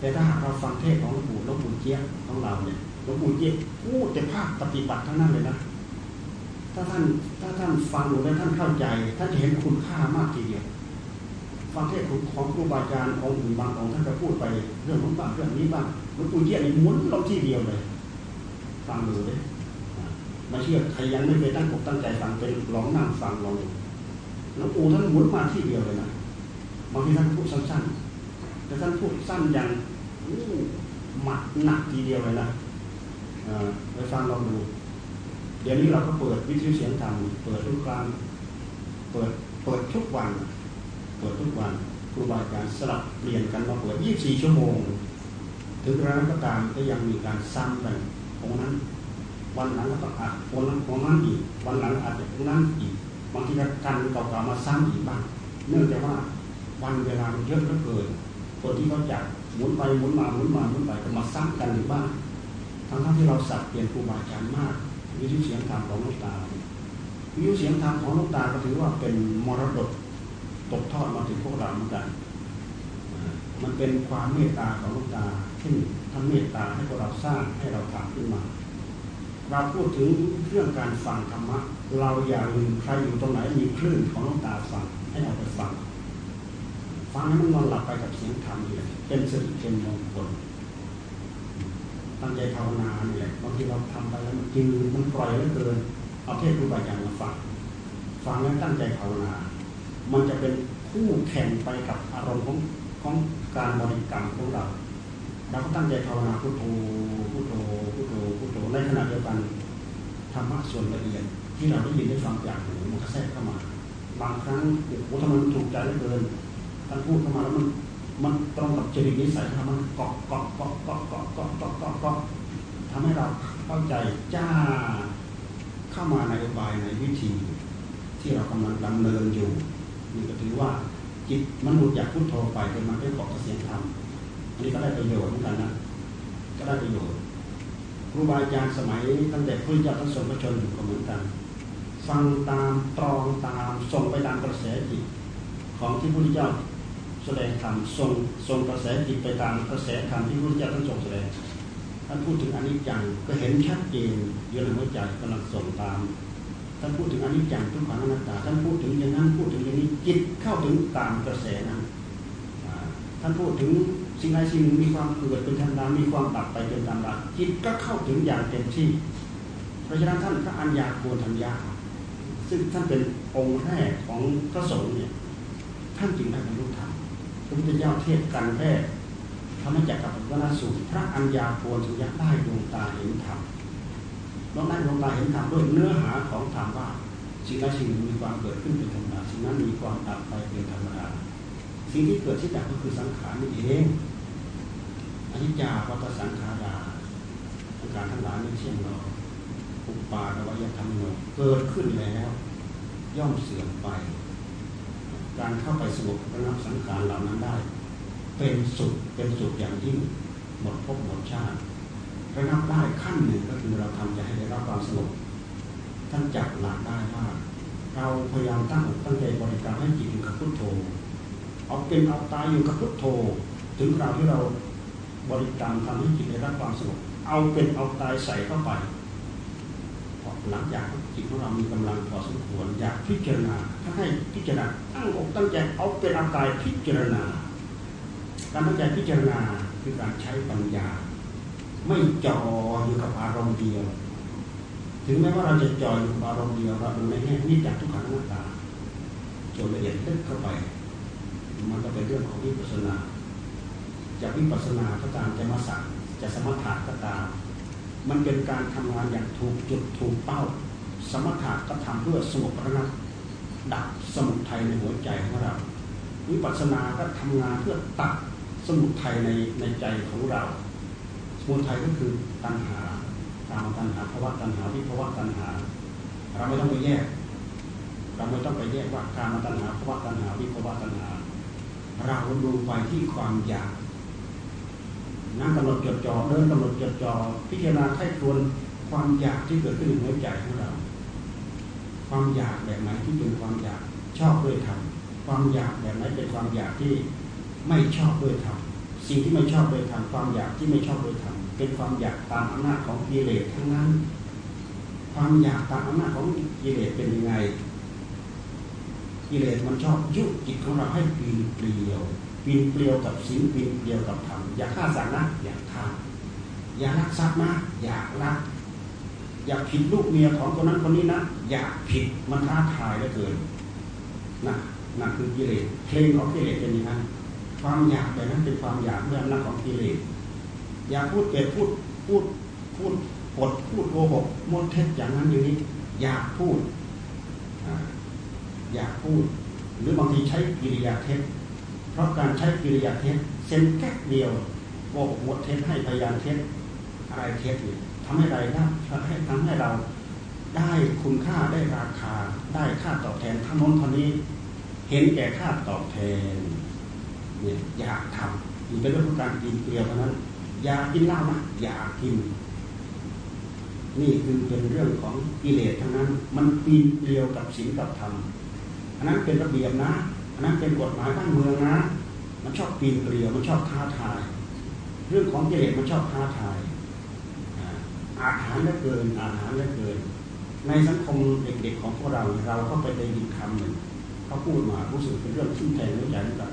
แต่ถ้าหากเราฟังเทศของหลวงปู่หลวงปู่เจี๊ยบของเราเนี่ยหลวงปู่เจี๊ยบพูดแต่ภาคปฏิบัติทั้งนั้นเลยนะถ้าท่านถ้าท่านฟังแล้วท่านเข้าใจท่านจะเห็นคุณค่ามากทีเดียวฟังเทศของครูบาอาจารย์องค์อื่นบางองค์ท่านก็พูดไปเรื่องนู้นบ้างเรื่องนี้บ้างหลวงปู่เยี่ยนี่มุนลงที่เดียวเลยฟังดูเลยมาเชื่อใครยังไม่เคยตั้งอกตั้งใจฟังเป็นลองนั่งฟังลองแล้วปู่ท่านหมุนมาที่เดียวเลยนะบางทีท่านพูดสั้นๆแต่ท่านพูดสั้นอย่าง หมัดหนักทีเดียวเลยนะไปฟังลองดู เดี๋ยวนี้เราก็เปิดวิทยุเสียงธรรมเปิดทุกครั้งเปิดเปิดทุกวันเปิดทุกวันครูบาอาจารย์สลับเปลี่ยนกันมาเปิด 24 ชั่วโมง ถึงระนั้นก็ตามก็ยังมีการซ้ำกันองนั้น วันหลังก็อัดวันหลังของนั้นอีกวันหลังอัดองนั้นอีกบางทีก็กันเก่าๆมาซ้ำอีกบ้างเนื่องจากว่าวันเวลามันเยอะเหลือเกินคนที่เขาจัด หมุนไปหมุนมาหมุนมาหมุนไปก็มาซ้ำกันอยู่บ้างทั้งที่เราสับเปลี่ยนครูบาอาจารย์มาก วิธีเสียงธรรมของลูกตาวิธีเสียงธรรมของลูกตาก็ถือว่าเป็นมรดกตกทอดมาถึงพวกเราเหมือนกัน มันเป็นความเมตตาของลูกตาที่ท่านเมตตาให้พวกเราสร้างให้เราทำขึ้นมาเราพูดถึงเรื่องการฟังธรรมะ เราอย่าลืมใครอยู่ตรงไหนมีคลื่นของลูกตาฟังให้เราไปฟัง ฟังให้มันนอนหลับไปกับเสียงธรรมนี่แหละเป็นสิริเป็นมงคลตั้งใจภาวนาเนี่ยบางทีเราทำไปแล้วมันกินมันปล่อยแล้วเกินเอาเทศครูบาอาจารย์มาฟังฟังแล้วตั้งใจภาวนา มันจะเป็นคู่แข่งไปกับอารมณ์ของของการบริกรรมของเราเราก็ตั้งใจภาวนาพุทโธพุทโธพุทโธพุทโธในขณะเดียวกันธรรมะส่วนละเอียดที่เราได้ยินได้ฟังจากหูมันก็แทรกเข้ามา บางครั้งโอ้โหทำไมมันถูกใจเหลือเกิน ท่านพูดเข้ามาแล้วมันมันตรงกับจริตนิสัยทำมันเกาะเกาะเกาะเกาะเกาะเกาะเกาะเกาะเกาะทำให้เราเข้าใจจ้าเข้ามาในอุบายในวิธี ที่เรากำลังดำเนินอยู่นี่ก็ถือว่าจิตมันหลุดจากพุทโธไปเป็นมันได้เกาะเสียงธรรมอันนี้ก็ได้ประโยชน์เหมือนกันนะก็ได้ประโยชน์ครูบาอาจารย์สมัยตั้งแต่พุทธเจ้าทั้งสองพระชนอยู่ก็เหมือนกัน ฟังตามตรองตามส่งไปตามกระแสจิตของที่พุทธเจ้า แสดงธรรมทรงทรงกระแสจิตไปตามกระแสธรรมที่พระพุทธเจ้าท่านทรงแสดงท่านพูดถึงอนิจจังก็เห็นชัดเจนอยู่ในหัวใจกำลังส่งตามท่านพูดถึงอนิจจังทุกขังอนัตตาท่านพูดถึงอย่างนั้นพูดถึงอย่างนี้จิตเข้าถึงตามกระแสนั้นท่านพูดถึงสิ่งใดสิ่งหนึ่งมีความเกิดเป็นธรรมดามีความดับไปเป็นธรรมดาจิตก็เข้าถึงอย่างเต็มที่ เพราะฉะนั้นท่านพระอัญญาโกณทัญญาซึ่งท่านเป็นองค์แรกของพระสงฆ์เนี่ยท่านจึงได้บรรลุธรรม พระพุทธเจ้าเทศกันแค่ธรรมจักรกับวนาสูตรพระอัญญาโกณทัญญาได้ดวงตาเห็นธรรมเราได้ดวงตาเห็นธรรมด้วยเนื้อหาของธรรมว่าสิ่งใดสิ่งหนึ่งมีความเกิดขึ้นเป็นธรรมดาสิ่งนั้นมีความดับไปเป็นธรรมดาสิ่งที่เกิดที่ดับก็คือสังขารนี่เองอนิจจาวัฏสังขาราสังขารทั้งหลายไม่เที่ยงหรอกอุปาระวยธรรมโนเกิดขึ้นแล้ว ย่อมเสื่อมไป การเข้าไปสงบระงับสังขารเหล่านั้นได้ เป็นสุดเป็นสุดอย่างยิ่งหมดภพหมดชาติระงับได้ขั้นหนึ่งก็คือเราทำใจให้ได้รับความสงบท่านจับหลักได้ว่าเราพยายามตั้งตั้งใจบริการมให้จิตอยู่กับพุทโธเอาเป็นเอาตายอยู่กับพุทโธ ถึงคราวที่เราบริกรรมทำให้จิตได้รับความสงบเอาเป็นเอาตายใส่เข้าไป หลังจากจิตของเรามีกำลังพอสมควรอยากพิจารณาถ้าให้พิจารณาตั้งอกตั้งใจเอาเป็นเอาตายพิจารณาการตั้งใจพิจารณาคือการใช้ปัญญา ไม่จ่ออยู่กับอารมณ์เดียว ถึงแม้ว่าเราจะจ่ออยู่กับอารมณ์เดียวเราดูในแง่นี้จากทุกขังหน้าตาจนละเอียดลึกเข้าไปมันก็เป็นเรื่องของวิปัสสนาจากวิปัสสนาก็ตามจะมาสั่งจะสมถะก็ตาม มันเป็นการทำงานอย่างถูกจุดถูกเป้า สมถะก็ทำเพื่อสงบระงับดับสมุทัยในหัวใจของเรา วิปัสสนาก็ทำงานเพื่อตัดสมุทัยในในใจของเรา สมุทัยก็คือตัณหาตามตัณหาภาวะตัณหาวิภาวะตัณหา เราไม่ต้องไปแยก เราไม่ต้องไปแยกว่าการมาตัณหาภาวะตัณหาวิภาวะตัณหา เราดูไปที่ความอยาก นั่งกำหนดจดจ่อเดินกำหนดจดจ่อพิจารณาไข้ควรความอยากที่เกิดขึ้นในหัวใจของเรา ความอยากแบบไหนที่เป็นความอยากชอบด้วยธรรมความอยากแบบไหนเป็นความอยากที่ไม่ชอบด้วยธรรมสิ่งที่ไม่ชอบด้วยธรรมความอยากที่ไม่ชอบด้วยธรรมเป็นความอยากตามอำนาจของกิเลสทั้งนั้น ความอยากตามอำนาจของกิเลสเป็นยังไงกิเลสมันชอบยุจิตของเราให้ปีนเปลี่ยว ปีนเปลี่ยวกับสิ่งปีนเปลี่ยวกับธรรมอยากฆ่าสัตว์นะอยากฆ่าอยากลักทรัพย์นะอยากลัก อยากผิดลูกเมียของคนนั้นคนนี้นะอยากผิดมันท้าทายเหลือเกินนะนั่นคือกิเลสเพลงของกิเลสเป็นอย่างนั้นความอยากแบบนั้นเป็นความอยากเรื่อนั้นของกิเลสอยากพูดเก็ดพูดพูดพูดปดพูดโกหกมดเท็จอย่างนั้นอย่างนี้ อยากพูดอยากพูด หรือบางทีใช้กิริยาเท็จ ราะการใช้กิริยาเท็จเส้นแค่เดียวโกหมดเท็จให้พยานเท็จอะไรเท็จเนี่ยทำให้ไรได้ให้ทำให้เราได้คุณค่าได้ราคาได้ค่าตอบแทนทั้งน้นเท่านี้ เห็นแก่ค่าตอบแทนเนี่ยอยากทำมันเป็นเรื่องของการกินเกลียวเท่านั้น อยากกินเหล้านะอยากกิน นี่คือเป็นเรื่องของกิเลสทั้งนั้น มันปีนเกลียวกับศีลกับธรรมอันนั้นเป็นระเบียบนะ อันนั้นเป็นกฎหมายบ้านเมืองนะ มันชอบปีนเกลียว มันชอบท้าทาย เรื่องของกิเลสมันชอบท้าทายอาหารเหลือเกิน อาหารเหลือเกิน ในสังคมเด็กๆของพวกเราเราก็ไปได้ยินคำหนึ่งเขาพูดมารู้สึกเป็นเรื่องขึ้นแทงในใจเหมือนกัน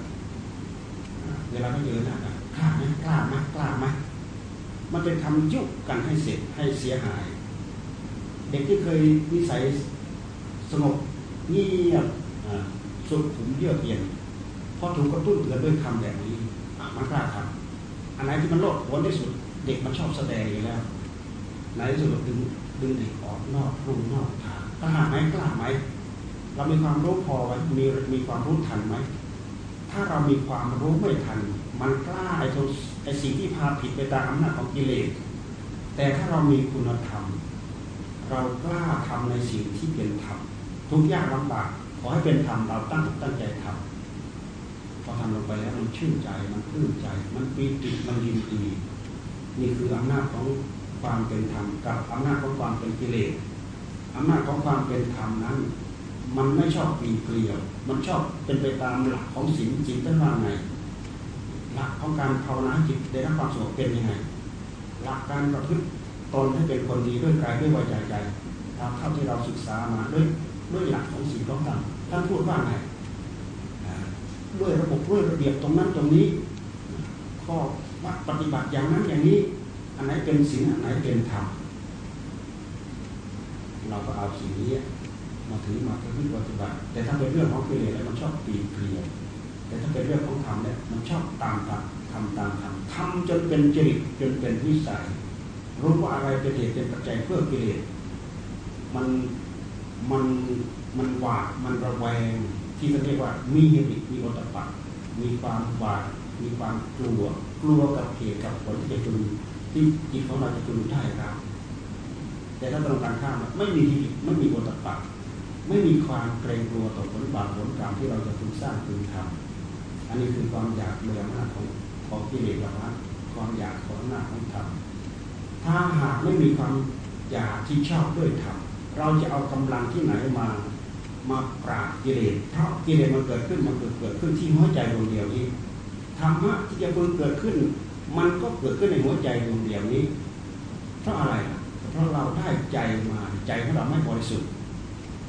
เวลาเขาเจอหน้ากันกล้าไหมกล้าไหมกล้าไหมมันเป็นคำยุกันให้เสร็จให้เสียหาย เด็กที่เคยนิสัยสงบเงียบ สุดขุมเยือกเย็นพอถูกกระตุ้นเตือนด้วยคำแบบนี้มันกล้าทำอันไหนที่มันโลดโผนที่สุด เด็กมันชอบแสดงอยู่แล้วในที่สุดดึงดึงเด็กออกนอกรูนอกทางกล้าไหมกล้าไหมเรามีความรู้พอไหมมีมีความรู้ทันไหมถ้าเรามีความรู้ไม่ทัน มันกล้าไอ้ตัวไอ้สิ่งที่พาผิดไปตามอำนาจของกิเลสแต่ถ้าเรามีคุณธรรม เรากล้าทำในสิ่งที่เป็นธรรมทุกยากลำบาก อให้เป็นธรรมเราตั้งตั้งใจทำพอทำลงไปแล้วมันชื่นใจมันพื้นใจ มันปีติมันยินดีนี่คืออำนาจของความเป็นธรรมกับอำนาจของความเป็นกิเลสอำนาจของความเป็นธรรมนั้น มันไม่ชอบปีเกลียว มันชอบเป็นไปตามหลักของศีลจิตตั้งว่าไงหลักของการภาวนาจิตได้รับความสงบเป็นยังไงหลักการประพฤติตนให้เป็นคนดีด้วยกายด้วยวาจาใจตามเท่าที่เราศึกษามาด้วยด้วยหลักของศีลของธรรม ท่านพูดว่าไงด้วยระบบด้วยระเบียบตรงนั้นตรงนี้ ข้อวัดปฏิบัติอย่างนั้นอย่างนี้ อันไหนเป็นศีลอันไหนเป็นธรรมเราก็เอาสิ่งนี้มาถือมาเป็นวิปฏิบัติ แต่ถ้าเป็นเรื่องของกิเลสแล้วมันชอบปีเกลียแต่ถ้าเป็นเรื่องของธรรมเนี่ยมันชอบตามตามทำตามธรรมทำจนเป็นจริตจนเป็นวิสัย รู้ว่าอะไรเป็นเหตุเป็นปัจจัยเพื่อกิเลสมันมัน มันหวาดมันระแวง ที่เขาเรียกว่ามีเหตุมีอตปะมีความหวาดมีความกลัว กลัวกับเหตุกับผลที่จะจุนที่จิตของเราจะจุนได้ครับ แต่ถ้าตรงการข้ามไม่มีที่ไม่มีบทปักไม่มีความเกรงกลัวต่อผลบาปผลกรรมที่เราจะพึงสร้างพึงทำอันนี้คือความอยากเลื่อมหน้าของของกิเลสเรานะความอยากของหน้าของธรรมถ้าหากไม่มีความอยากที่ชอบด้วยธรรมเราจะเอากำลังที่ไหนมา มาปราบกิเลสเพราะกิเลสมันเกิดขึ้นมันเกิดเกิดขึ้นที่หัวใจดวงเดียวนี้ธรรมะที่จะเพิ่งเกิดขึ้น มันก็เกิดขึ้นในหัวใจดวงเดียวนี้ เพราะอะไร เพราะเราได้ใจมาใจของเราไม่บริสุทธิ์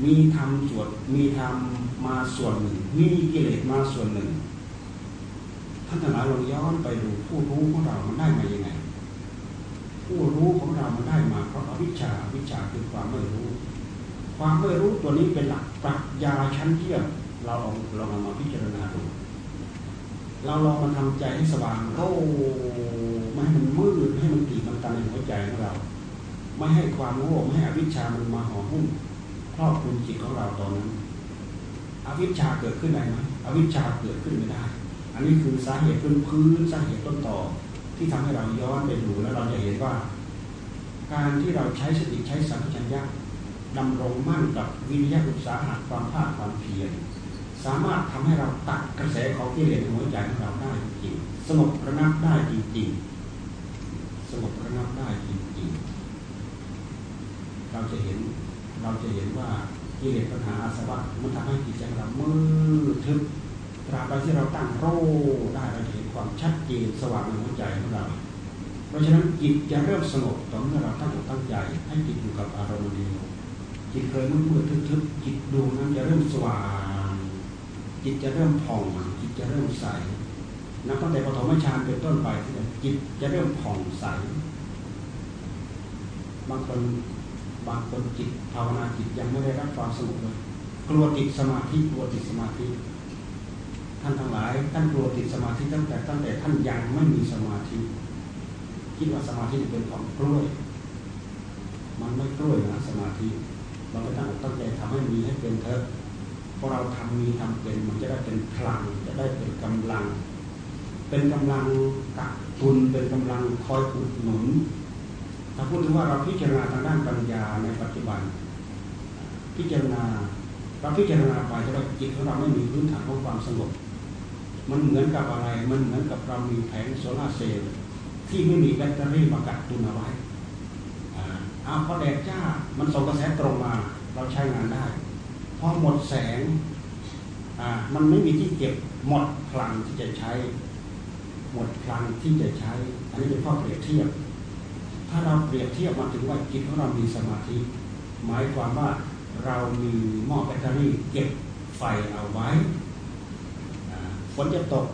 มีธรรมส่วนมีธรรมมาส่วนหนึ่ง มีกิเลสมาส่วนหนึ่งท่านทั้งหลายลองย้อนไปดูผู้รู้ของเรามันได้มาอย่างไง ผู้รู้ของเรามันได้มาเพราะอวิชชาวิชาคือความไม่รู้ ความไม่รู้ตัวนี้เป็นหลักปรัชญาชั้นเยี่ยมเราลองลองมาพิจารณาดูเราลองมาทำใจให้สว่างโอ้ไม่ให้มันมืดให้มันตีมันตันในหัวใจของเรา ไม่ให้ความโง่ไม่ให้อวิชชามันมาห่อหุ้มครอบคลุมจิตของเราตอนนั้น อวิชชาเกิดขึ้นได้ไหมอวิชชาเกิดขึ้นไม่ได้ อันนี้คือสาเหตุพื้นพื้นสาเหตุต้นต่อ ที่ทำให้เราย้อนไปดูแล้วเราจะเห็นว่า การที่เราใช้สติใช้สัมผัสัญญา ดำรงมั่นกับวิริยะอุตสาหะความภาคความเพียรสามารถทำให้เราตัดกระแสของกิเลสในหัวใจของเราได้จริงสงบระงับได้จริงๆสงบระงับได้จริงๆเราจะเห็นเราจะเห็นว่ากิเลสปัญหาอาสวะมันทำให้จิตใจเรามืดทึบตราบใดที่เราตั้งโรได้เราจะเห็นความชัดเจนสว่างในหัวใจของเรา เพราะฉะนั้นจิตจะเริ่มสงบต่อเมื่อเราตั้งอกตั้งใจ ให้จิตอยู่กับอารมณ์เดียว จิตเคยมืดมืดทึบๆจิตดวงนั้นจะเริ่มสว่าง จิตจะเริ่มผ่อง จิตจะเริ่มใสนับตั้งแต่ปฐมฌานเป็นต้นไปจิตจะเริ่มผ่องใส บางคนบางคนจิตภาวนาจิตยังไม่ได้รับความสงบเลยกลัวติดสมาธิกลัวติดสมาธิ ท่านทั้งหลายท่านกลัวติดสมาธิตั้งแต่ตั้งแต่ท่านยังไม่มีสมาธิ คิดว่าสมาธิเป็นของกล้วย มันไม่กล้วยนะสมาธิ เราไม่ตั้งตั้งใจทำให้มีให้เป็นเถอะพอเราทำมีทำเป็นมันจะได้เป็นพลังจะได้เป็นกำลัง เป็นกำลังกักตุนเป็นกำลังคอยอุดหนุนถ้าพูดถึงว่าเราพิจารณาทางด้านปัญญาในปัจจุบัน พิจารณาเราพิจารณาไปแต่ว่าจิตของเราไม่มีพื้นฐานของความสงบมันเหมือนกับอะไร มันเหมือนกับเรามีแผงโซลาเซลล์ที่ไม่มีแบตเตอรี่มากักตุนเอาไว้ อาพอแดดจ้า มันส่งกระแสตรงมา เราใช้งานได้ พอหมดแสงมันไม่มีที่เก็บหมดพลังที่จะใช้ หมดพลังที่จะใช้ อันนี้เป็นข้อเปรียบเทียบ ถ้าเราเปรียบเทียบมาถึงว่าจิตของเรามีสมาธิ หมายความว่าเรามีหม้อแบตเตอรี่เก็บไฟเอาไว้ฝนจะตก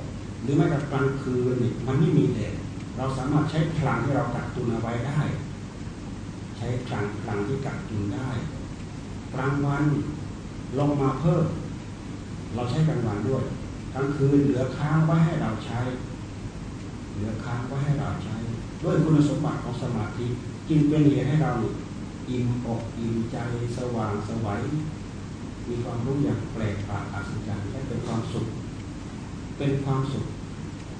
หรือไม่กลางคืนมันไม่มีแดดเราสามารถใช้พลังที่เรากักตุนเอาไว้ได้ ช้พลังพลังที่กักตุนได้กลางวันลงมาเพิ่ม เราใช้กลางวันด้วยกลางคืนเหลือค้างไว้ให้เราใช้ เหลือค้างไว้ให้เราใช้ ด้วยคุณสมบัติของสมาธิจึงเป็นเหตุให้เราอิ่มอกอิ่มใจสว่างสวัยมีความรู้อย่างแปลกประหลาดอัศจรรย์และเป็นความสุข เป็นความสุข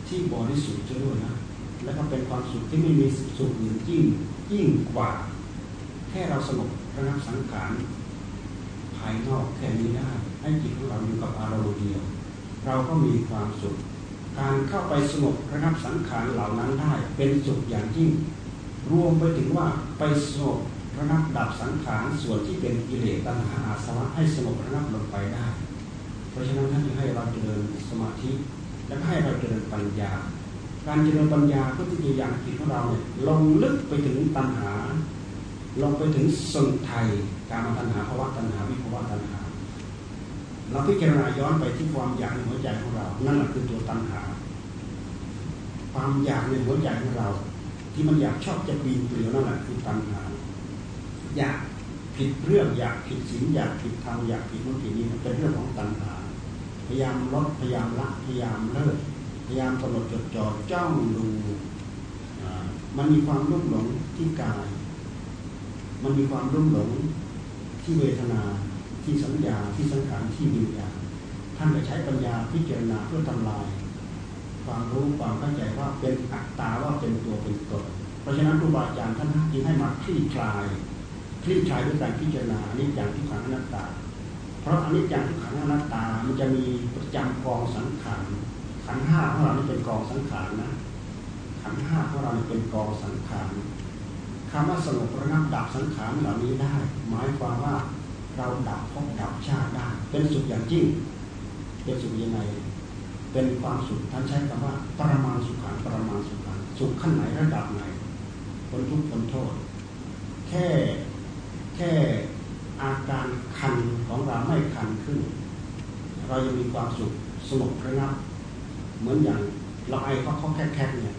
ที่บริสุทธิ์ด้วยนะ และก็เป็นความสุขที่ไม่มีสุขอื่นยิ่งยิ่งกว่า แค่เราสงบระงับสังขารภายนอกแค่นี้ได้ให้จิตของเราอยู่กับอารมณ์เดียว เราก็มีความสุข การเข้าไปสงบระงับสังขารเหล่านั้นได้ เป็นสุขอย่างยิ่ง รวมไปถึงว่าไปสงบระงับดับสังขารส่วนที่เป็นกิเลสตัณหาอาสวะให้สงบระงับลงไปได้ เพราะฉะนั้นท่านจึงให้เราเจริญสมาธิและให้เราเจริญปัญญา การเจริญปัญญาเพื่อที่จะยังจิตของเราเนี่ยลงลึกไปถึงตัณหา ลงไปถึงสมุทัยการมาตัณหาภาวะตัณหาวิภาวะตัณหา เราพิจารณาย้อนไปที่ความอยากในหัวใจของเรา นั่นแหละคือตัวตัณหา ความอยากในหัวใจของเรา ที่มันอยากชอบจะปีนเกลียวนั่นแหละคือตัณหา อยากผิดเรื่องอยากผิดศีลอยากผิดธรรมอยากผิดนู่นผิดนี้มันเป็นเรื่องของตัณหา พยายามลดพยายามละพยายามเลิกพยายามกำหนดจดจ่อจ้องดูมันมีความรุ่มหลงที่กาย มันมีความรุ่มหลงที่เวทนา ที่สัญญาที่สังขารที่วิญญาณท่านจะใช้ปัญญาพิจารณาเพื่อทำลาย ความรู้ความเข้าใจว่าเป็นอัตตาว่าเป็นตัวเป็นตนเพราะฉะนั้นครูบาอาจารย์ท่านจึงให้มาคลี่คลายคลี่คลายด้วยการพิจารณาอนิจจังทุกขังอนัตตา เพราะอนิจจังทุกขังอนัตตา มันจะมีประจำกองสังขารขันห้าของเรานี่เป็นกองสังขารนะขันห้าของเราเป็นกองสังขาร คำว่าสงบระงับดับสังขารเหล่านี้ได้ หมายความว่าเราดับภพดับชาติได้ เป็นสุขอย่างจริงเป็นสุขยังไงเป็นความสุขท่านใช้คำว่า ประมาณสุขังประมาณสุขังสุขขั้นไหนระดับไหนพ้นทุกข์พ้นโทษ แค่แค่อาการคันของเราไม่คันขึ้น เรายังมีความสุขสงบระงับ เหมือนอย่างเราไอเขาเขาแค่แค่เนี่ย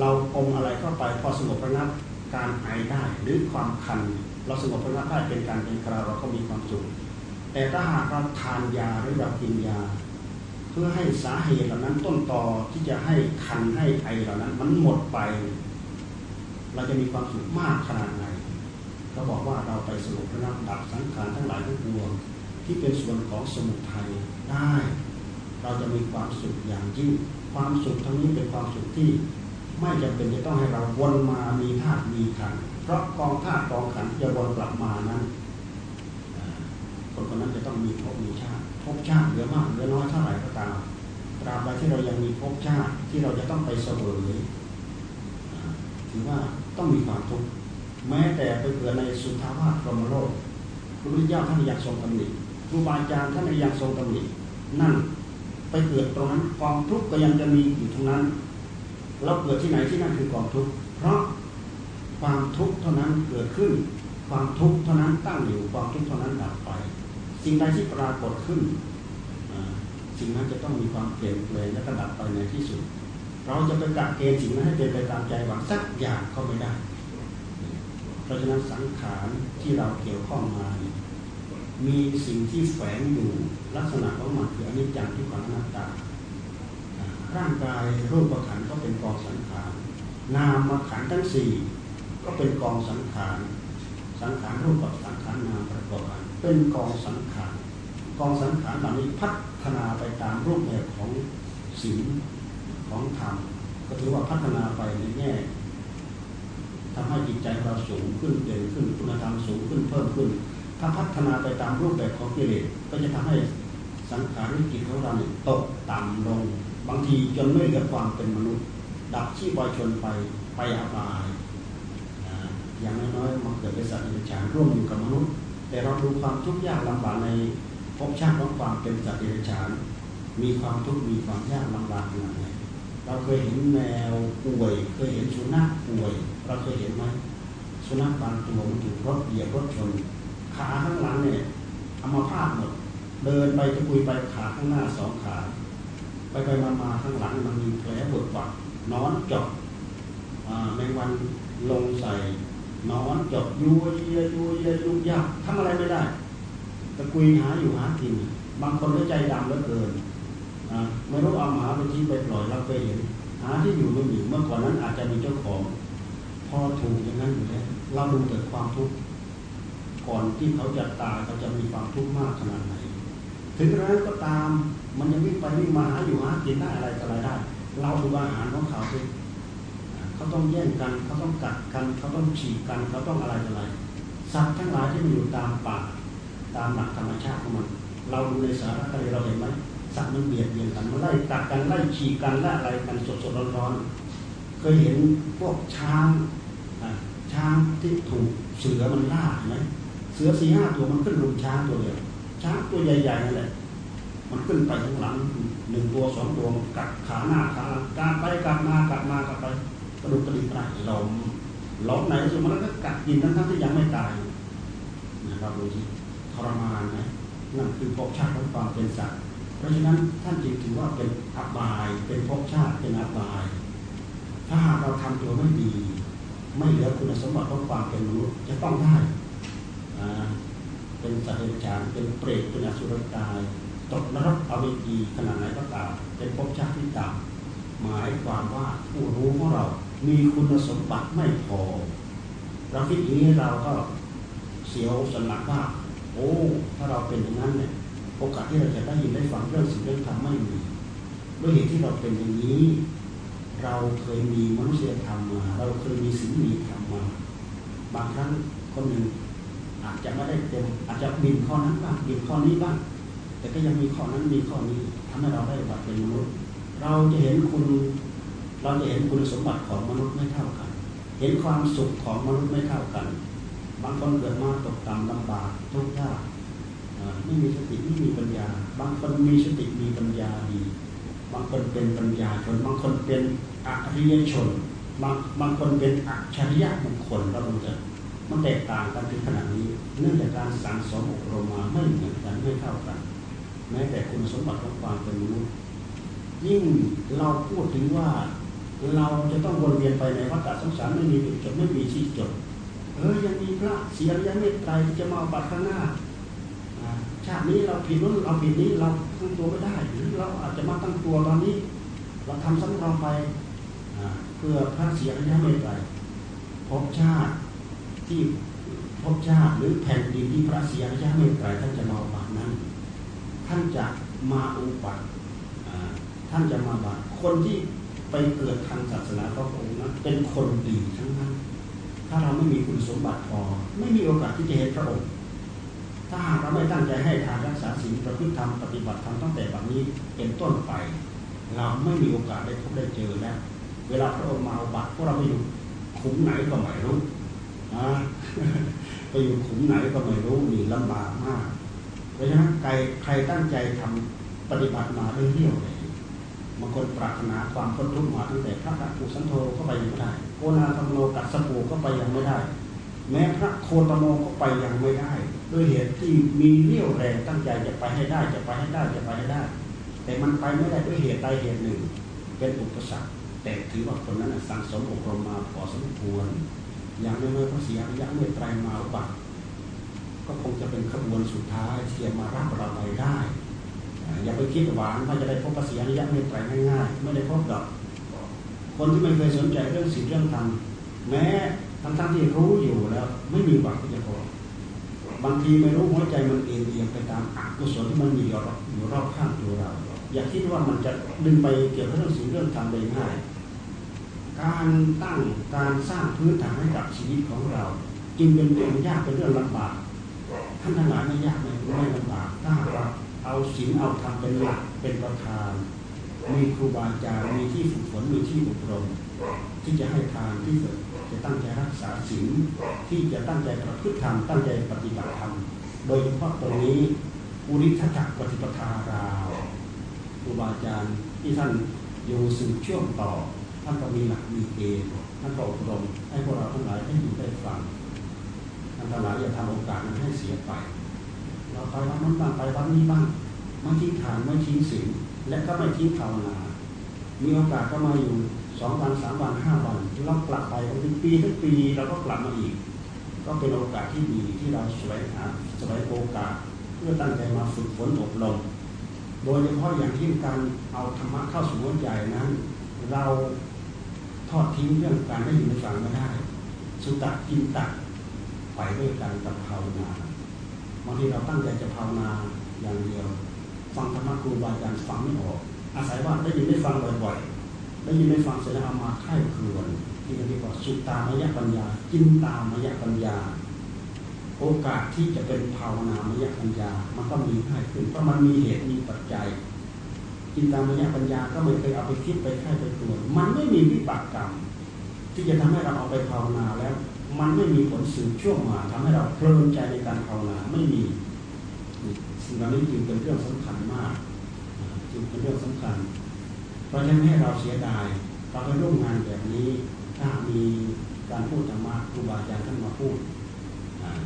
เราอมอะไรเข้าไปพอสงบระงับ การไอได้หรือความคัน เราสงบระงับได้เป็นการเป็นคราวเราก็มีความสุขแต่ถ้าหากเราทานยาหรือเรากินยา เพื่อให้สาเหตุเหล่านั้นต้นตอที่จะให้คันให้ไอเหล่านั้น มันหมดไป เราจะมีความสุขมากขนาดไหนก็บอกว่าเราไปสงบระงับดับสังขารทั้งหลายทั้งปวงที่เป็นส่วนของสมุทัยได้ เราจะมีความสุขอย่างยิ่งความสุขทั้งนี้เป็นความสุขที่ ไม่จำเป็นจะต้องให้เราวนมามีธาตุมีขันเพราะกองธาตุกองขันจะวนกลับมานั้นคนคนนั้นจะต้องมีภพมีชาติภพชาติเหลือมากเหลือน้อยเท่าไหร่ก็ตามตราบใดที่เรายังมีภพชาติที่เราจะต้องไปเสวยถือว่าต้องมีความทุกข์แม้แต่ไปเกิดในสุทาวาสกรมโลกพระพุทธเจ้าท่านอยากทรงตำหนิครูบาอาจารย์ท่านอยากทรงตำหนินั่นไปเกิดตรงนั้นกองทุกข์ก็ยังจะมีอยู่ตรงนั้น เราเกิดที่ไหนที่นั่นคือกองทุกข์เพราะความทุกข์เท่านั้นเกิดขึ้น ความทุกข์เท่านั้นตั้งอยู่ความทุกข์เท่านั้นดับไป สิ่งใดที่ปรากฏขึ้นสิ่งนั้นจะต้องมีความเปลี่ยนแปลงและก็ดับไปในที่สุด เราจะไปกักเกณฑ์สิ่งนั้นให้เป็นไปตามใจหวังสักอย่างก็ไม่ได้เราราะฉะนั้นสังขารที่เราเกี่ยวข้องมามีสิ่งที่แฝงอยู่ลักษณะของมันคืออนิจจังที่ขังหน้าตา ร่างกายรูปขันก็เป็นกองสังขารนามขันทั้งสี่ก็เป็นกองสังขารสังขารรูปกับสังขารนามประกอบกันเป็นกองสังขารกองสังขารเหล่านี้พัฒนาไปตามรูปแบบของศีลของธรรมก็ถือว่าพัฒนาไปในแง่ทำให้จิตใจเราสูงขึ้นเด่นขึ้นคุณธรรมสูงขึ้นเพิ่มขึ้น ถ้าพัฒนาไปตามรูปแบบของกิเลสก็จะทำให้สังขารวิจิตของเราเนี่ยตกต่ำลงางทีจนไม่เหลือความเป็นมนุษย์ ดับชีพวายชนไปไปอบายอย่างน้อยๆมาเกิดเป็นสัตว์ในฉานร่วมอยู่กับมนุษย์ แต่เราดูความทุกข์ยากลำบากในภพชาติของความเป็นสัตว์ในฉานมีความทุกข์มีความยากลำบากขนาดไหนเราเคยเห็นแมวป่วย เคยเห็นสุนัขป่วย เราเคยเห็นไหมสุนัขบางตัวมันถูกรถเหยียบรถชน ขาข้างหลังเนี่ยเอามาพาดหมดเดินไปจะคุยไปขาข้างหน้าสองขา ไปไปมามาข้างหลังมันมีแผลปวดฝักนอนจบในวันลงใส่นอนจบยูเยียยูเยียยุ่งยากทำอะไรไม่ได้ตะกุยหาอยู่หากิน บางคนก็ใจดำเหลือเกินไม่รู้เอาหมาไปทิ้ไปปล่อยราเคยเห็นหาที่อยู่ไม่มีเมื่อก่อนนั้นอาจจะมีเจ้าของ พอถูกอย่างนั้นอยู่แล้วเราดูแต่ความทุกข์ก่อนที่เขาจะตายเขาจะมีความทุกข์มากขนาดไหน ถึงกระนั้นก็ตาม มันยังวิ่งไปวิ่งมาหาอยู่หากินได้อะไรอะไรได้ เราดูอาหารของเขาสิเขาต้องแย่งกันเขาต้องกัดกันเขาต้องฉีกกันเขาต้องอะไรอะไรสัตว์ทั้งหลายที่มันอยู่ตามป่าตามหลักธรรมชาติของมัน เราดูในสารคดีเราเห็นไหมสัตว์มันเบียดเบียนกันมันไล่กัดกันไล่ฉีกกันไล่อะไรกันสดสดร้อนๆเคยเห็นพวกช้างช้างที่ถูกเสือมันล่าไหมเสือสี่ห้าตัวมันขึ้นลุมช้างตัวเดียวช้างตัวใหญ่ๆนั่นแหละ มันขึ้นไปข้างหลังหนึ่งตัวสองตัวกัดขาหน้าขาหลังการไปกัดมากัดมากัดไปกระดูกกระดิกไรหลอมลอมไหนสุดมันก็กัดกินทั้งทั้งที่ยังไม่ตายนะครับดูสิทรมานนะนั่นคือภพชาติของความเป็นสัตว์เพราะฉะนั้นท่านจึงถือว่าเป็นอบาย เป็นภพชาติเป็นอบาย ถ้าหากเราทำตัวไม่ดี ไม่เหลือคุณสมบัติของความเป็นมนุษย์จะต้องได้เป็นสัตว์เดรัจฉานเป็นเปรตเป็นอสุรกาย ตกนรกอเวจีขนาดไหนก็ตามเป็นภพชาติที่ต่ำหมายความว่าผู้รู้ของเรา มีคุณสมบัติไม่พอ เราคิดอย่างนี้เราก็เสียวสนักว่าโอ้ ถ้าเราเป็นอย่างนั้นเนี่ยโอกาสที่เราจะได้ยินได้ฟังเรื่องสิ่งเรื่องธรรมไม่มีด้วยเหตุที่เราเป็นอย่างนี้ เราเคยมีมนุษยธรรมมา เราเคยมีสิ่งมีธรรมมา บางครั้งคนหนึ่งอาจจะไม่ได้เต็มอาจจะบินข้อนั้นบ้างบินข้อนี้บ้าง แต่ก็ยังมีข้อนั้นมีข้อนี้ทำให้เราได้บัตรเป็นมนุษย์ เราจะเห็นคุณเราจะเห็นคุณสมบัติของมนุษย์ไม่เท่ากัน เห็นความสุขของมนุษย์ไม่เท่ากัน บางคนเกิดมาตกต่ำลำบากทุกข์ยากไม่มีสติไม่มีปัญญา บางคนมีสติมีปัญญาดี บางคนเป็นปัญญาชน บางคนเป็นอริยชน บางบางคนเป็นอัจฉริยะบุคคลเราดูจะมันแตกต่างกันถึงขนาดนี้ เนื่องจากการสั่งสมอบรมมาไม่เหมือนกันไม่เท่ากัน แม้แต่คุณสมบัติของความเป็นมนุษย์ยิ่งเราพูดถึงว่าเราจะต้องวนเวียนไปในวัฏสงสารไม่มีจุดจบไม่มีที่จบเออยังมีพระเสียรยะเมตไตรที่จะมาบัตรข้างหน้าชาตินี้เราผิดนู้นเราผิดนี้เราตั้งตัวไม่ได้หรือเราอาจจะมาตั้งตัวตอนนี้ เราทำซ้ำเราไปเพื่อพระเสียระยะไม่ไกลพบชาติที่พบชาติหรือแผ่นดินที่พระเสียระยะไม่ไกลท่านจะมาบัตนั้น ท่านจะมาอุบัติท่านจะมาบัตคนที่ไปเกิดทางศาสนาพระองค์นั้นเป็นคนดีทั้งนั้น ถ้าเราไม่มีคุณสมบัติพอ ไม่มีโอกาสที่จะเห็นพระองค์ ถ้าหากเราไม่ตั้งใจให้ทานรักษาศีลประพฤติธรรมปฏิบัติธรรมตั้งแต่แบบนี้เป็นต้นไป เราไม่มีโอกาสได้พบได้เจอแล้ว เวลาพระองค์มาบัตรพวกเราไปอยู่ขุมไหนก็ไม่รู้ไปอยู่ขุมไหนก็ไม่รู้มีลำบากมาก เพราะฉะนั้นใครใครตั้งใจทำปฏิบัติมาเรื่อยๆเลยบางคนปรารถนาความพ้นทุกข์มาตั้งแต่พระพระภูสันโธก็ไปยังไม่ได้โกนาธรรมโลกัสปูก็ไปยังไม่ได้ แม้พระโคตโมก็ไปยังไม่ได้ ด้วยเหตุที่มีเรี่ยวแรงตั้งใจจะไปให้ได้จะไปให้ได้จะไปให้ได้ แต่มันไปไม่ได้ด้วยเหตุใดเหตุหนึ่ง เป็นอุปสรรคแต่ถือว่าคนนั้นสั่งสมอบรมมาพอสมควรอย่างน้อยๆพระศรีอริยะเมตไตรมาบัต ก็คงจะเป็นขบวนสุดท้ายที่จะมารับเราไปได้อย่าไปคิดหวานว่าจะได้พบพระศรีอริยะเมตไตรง่ายๆ ไม่ได้พบดอกคนที่ไม่เคยสนใจเรื่องสิ่งเรื่องธรรมแม้ทั้งที่รู้อยู่แล้ว ไม่มีหวังที่จะพบบางทีไม่รู้หัวใจมันเอียงเอียงไปตามอกุศลที่มันมีอยู่รอบข้างตัวเรา อย่าคิดว่ามันจะดึงไปเกี่ยวกับเรื่องสิ่งเรื่องธรรมได้ง่ายการตั้งการสร้างพื้นฐานให้กับชีวิตของเรา จึงเป็นเรื่องยากเป็นเรื่องลำบาก ท่านทั้งหลายไม่ยากไม่ไม่ลำบากถ้าเราเอาศีลเอาธรรมเป็นหลักเป็นประธาน มีครูบาอาจารย์มีที่ฝึกฝนมีที่อบรม ที่จะให้ทานที่จะตั้งใจรักษาศีลที่จะตั้งใจประพฤติธรรมตั้งใจปฏิบัติธรรมโดยเฉพาะตรงนี้อุริทัจักปฏิปทาราครูบาอาจารย์ที่ท่านอยู่สืบเชื่อมต่อ ท่านก็มีหลักมีเกณฑ์ท่านก็อบรมให้พวกเราทั้งหลายได้อยู่ได้ฟัง ท่านทั้งหลายอย่าทำโอกาสนั้นให้เสียไปเราไปวัดนั้นบ้างไปวัดนี้บ้างไม่ทิ้งทานไม่ทิ้งศีลและก็ไม่ทิ้งภาวนา มีโอกาสก็มาอยู่สองวันสามวันห้าวันเรากลับไปเป็นปีทั้งปีเราก็กลับมาอีก ก็เป็นโอกาสที่ดีที่เราสวยหาสวยโอกาสเพื่อตั้งใจมาฝึกฝนอบรมโดยเฉพาะอย่างที่การเอาธรรมะเข้าสู่หัวใจนั้น เราทอดทิ้งเรื่องการได้ยินได้ฟังไม่ได้ สุตตะกินตัก ไปด้วยกันกับภาวนาบางทีเราตั้งใจจะภาวนาอย่างเดียว ฟังธรรมะครูบาอาจารย์ฟังไม่ออก อาศัยว่าได้ยินได้ฟังบ่อยๆได้ยินได้ฟังเสร็จแล้วเอามาไข้ครวนที่เรียกว่าสุตตามยปัญญาจินตามยปัญญา โอกาสที่จะเป็นภาวนามยปัญญา มันก็มีง่ายขึ้นเพราะมันมีเหตุมีปัจจัยจินตามยปัญญาก็ไม่เคยเอาไปคิดไปไข้ไปครวนมันไม่มีวิบากกรรมที่จะทำให้เราเอาไปภาวนาแล้ว มันไม่มีผลสืบช่วงมาทำให้เราเพลินใจในการภาวนาไม่มีสิ่งเหล่านี้จึงเป็นเรื่องสำคัญมากจึงเป็นเรื่องสำคัญ เพราะฉะนั้นให้เราเสียดายเราไปร่วมงานแบบนี้ ถ้ามีการพูดธรรมะครูบาอาจารย์ท่านมาพูด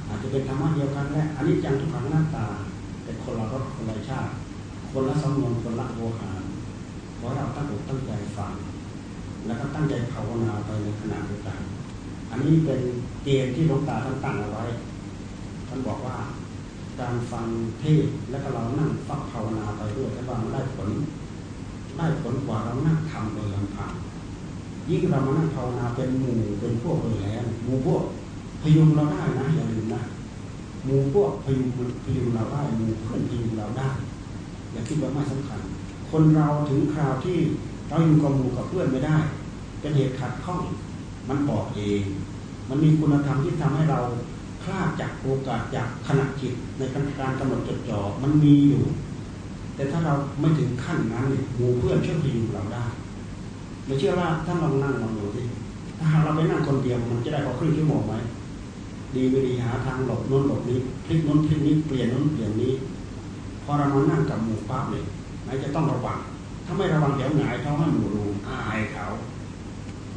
อาจจะเป็นธรรมะเดียวกันแหละอันนี้จังทุกขังหน้าตา แต่คนละรสคนละชาติ คนละสำนวนคนละโวหารเพราะเราตั้งอกตั้งใจฟัง แล้วก็ตั้งใจภาวนาไปในขณะเดียวกัน นนี้เป็นเกณฑ์ที่หลวงตาท่านตั้งเอาไว้ ท่านบอกว่าการฟังเทศแล้วก็เรานั่งฟังภาวนาไปด้วยถ้าว่ามันได้ผลได้ผลกว่าเรานั่งทำโดยลำพังยิ่งเรามานั่งภาวนาเป็นหมู่เป็นพวกเลยแล้วหมู่พวกพยุงเราได้นะอย่าลืมนะหมู่พวกพยุงพยุงเราได้หมู่เพื่อนพยุงเราได้อย่าคิดว่าไม่สำคัญ คนเราถึงคราวที่เราอยู่กับหมู่กับเพื่อนไม่ได้ เป็นเหตุขัดข้อง มันบอกเอง มันมีคุณธรรมที่ทำให้เราคลาดจากโอกาสจากขณะจิตในการกำหนดจดจ่อมันมีอยู่ แต่ถ้าเราไม่ถึงขั้นนั้นเนี่ยหมู่เพื่อนช่วยพยุงเราได้ไม่เชื่อว่าถ้าลองนั่งลองดูสิถ้าเราไปนั่งคนเดียวมันจะได้พอครึ่งชั่วโมงไหมดีไม่ดีหาทางหลบโน้นหลบนี้พลิกโน้นพลิกนี้เปลี่ยนโน้นเปลี่ยนนี้พอเรามานั่งกับหมู่ปั๊บเลยไหนจะต้องระวังถ้าไม่ระวังเดี๋ยวหงายท้องให้หมู่ดูอายเขา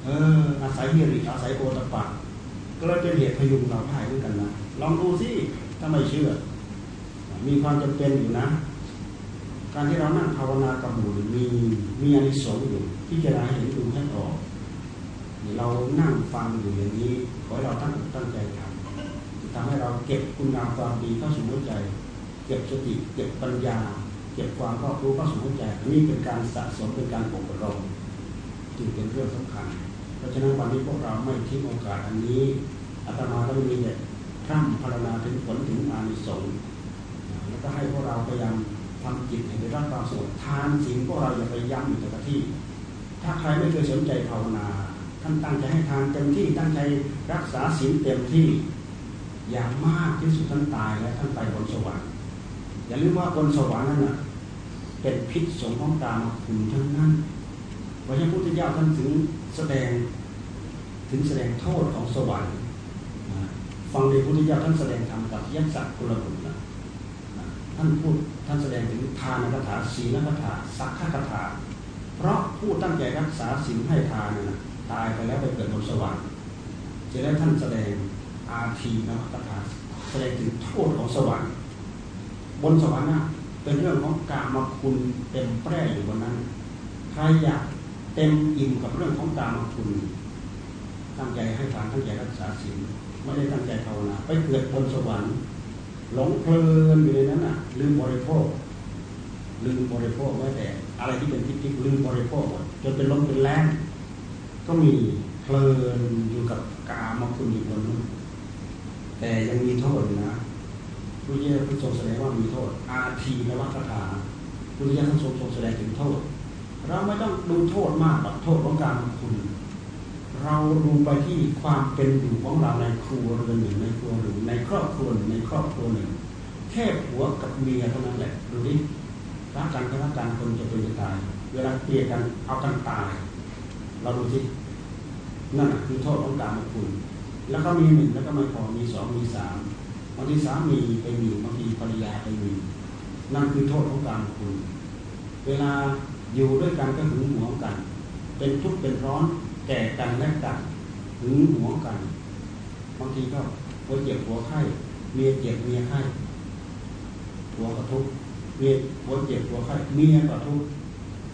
เอออาศัยเฮียริอาศัยโอตปะก็เลยเป็นเหตุพยุงเราได้ด้วยกันนะลองดูสิถ้าไม่เชื่อ มีความจำเป็นอยู่นะ การที่เรานั่งภาวนากับหมู่มีมีอนิสงส์อยู่ที่จะได้เห็นดูให้ออกเรานั่งฟังอยู่อย่างนี้ขอให้เราตั้งตั้งใจทำทำให้เราเก็บคุณงามความดีเข้าสู่หัวใจ เก็บสติเก็บปัญญา เก็บความรอบรู้เข้าสู่หัวใจนี่เป็นการสะสมเป็นการอบรมจึงเป็นเรื่องสำคัญ เพราะฉะนั้นวันนี้พวกเราไม่ทิ้งโอกาสอันนี้อาตมาต้องมีเด็ดพร่ำพารณาถึงผลถึงอานิสงส์แล้วก็ให้พวกเราพยายามทำจิตให้ได้รับความสงบทานสิ่งพวกเราอย่าไปย้ำอยู่แต่ที่ ถ้าใครไม่เคยสนใจภาวนาท่านตั้งใจให้ทานเต็มที่ตั้งใจรักษาศีลเต็มที่อย่างมากที่สุดท่านตายแล้วท่านไปบนสวรรค์อย่าลืมว่าบนสวรรค์นั้นเป็นพิษสงของตามคุณทั้งนั้นเพราะฉะนั้นพุทธเจ้าท่านถึง แสดงถึงแสดงโทษของสวรรค์ฟังในพุทธเจ้าท่านแสดงธรรมกับยักษ์สัตว์กุลบุตรนะท่านพูดท่านแสดงถึงทานคาถาศีลคาถาสักขคาถา เพราะผู้ตั้งใจรักษาศีลให้ทานนะตายไปแล้วไปเกิดบนสวรรค์จะได้ท่านแสดงอาทีนะคาถาแสดงถึงโทษของสวรรค์ บนสวรรค์นะเป็นเรื่องของกามคุณเต็มแปร่อยู่บนนั้น ใครอยาก เต็มอิ่มกับเรื่องของกามคุณ ตั้งใจให้ทานตั้งใจรักษาศีลไม่ได้ตั้งใจภาวนาไปเกิดบนสวรรค์ หลงเพลินอยู่ในนั้นน่ะ ลืมบริโภค ลืมบริโภคไว้แต่ อะไรที่เป็นทิพย์ลืมบริโภคจนเป็นลมเป็นแรงก็มีเพลินอยู่กับกามคุณอยู่บนนั้นแต่ยังมีโทษนะผู้เยี่ยมผู้ทรงแสดงว่ามีโทษ อาทีและวัฏฏาผู้เยี่ยมท่านทรงแสดงถึงโทษ เราไม่ต้องดูโทษมากหรอกโทษของการคุณเราดูไปที่ความเป็นอยู่ของเราในครัวเรือนหนึ่งในครัวหรือในครอบครัวในครอบครัวหนึ่งแค่ผัวกับเมียเท่านั้นแหละดูดิรักกันก็รักกันคนจะเป็นจะตาย เวลาเกลียดกันเอากันตาย เราดูสินั่นคือโทษของการมาคุณแล้วก็มีหนึ่งแล้วก็ไม่พอมีสองมีสามบางทีสามีไปมีบางทีภรรยาไปมีนั่นคือโทษของการคุณเวลา อยู่ด้วยกันก็หึงหวงกัน เป็นทุกข์เป็นร้อนแก่กันและกันหึงหวงกันบางทีก็หัวเจ็บหัวไข้เมียเจ็บเมียไข้หัวกระทุกเมียหัวเจ็บหัวไข้เมียกระทุก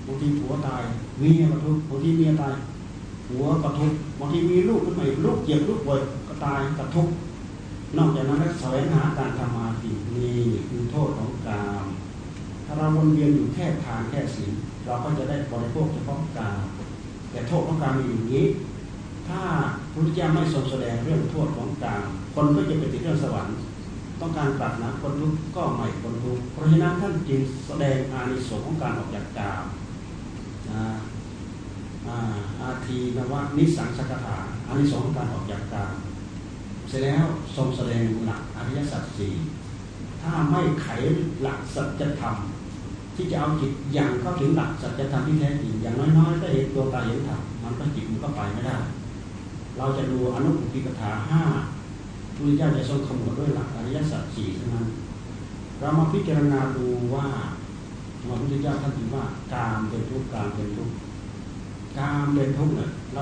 บางทีผัวตายเมียกระทุกบางทีเมียตายหัวกระทุกบางทีมีลูกขึ้นมาลูกเจ็บลูกป่วยก็ตายกระทุกนอกจากนั้นแล้วแสวงหาการทำมาดีนี่คือโทษของกามถ้าเราวนเวียนอยู่แค่ทานแค่ศีล เราก็จะได้บริโภคเฉพาะกามแต่โทษของกามมีอย่างนี้ ถ้าพระพุทธเจ้าไม่ทรงแสดงเรื่องโทษของกามคนก็จะไปติดเรื่องสวรรค์ต้องการปรับนะคนทุกข์ก็ไม่คนทุกข์เพราะฉะนั้นท่านจึงแสดงอานิสงส์ของการออกจากกามอาทีนวะนิสังสกถาอานิสงส์ของการออกจากกามเสร็จแล้วทรงแสดงหลักอริยสัจสี่ถ้าไม่ไขหลักสัจธรรม ที่จะเอาจิตอย่างเข้าถึงหลักสัจธรรมที่แท้จริงอย่างน้อยๆก็เห็นตัวตาเห็นธรรมมันก็จิตมันก็ไปไม่ได้ เราจะดูอนุปปิกถาห้าพระเจ้าจะทรงขมวดด้วยหลักอริยสัจสี่เท่านั้น เรามาพิจารณาดูว่าพระพุทธเจ้าท่านถือว่าการเป็นทุกข์การเป็นทุกข์การเป็นทุกข์เนี่ยเรา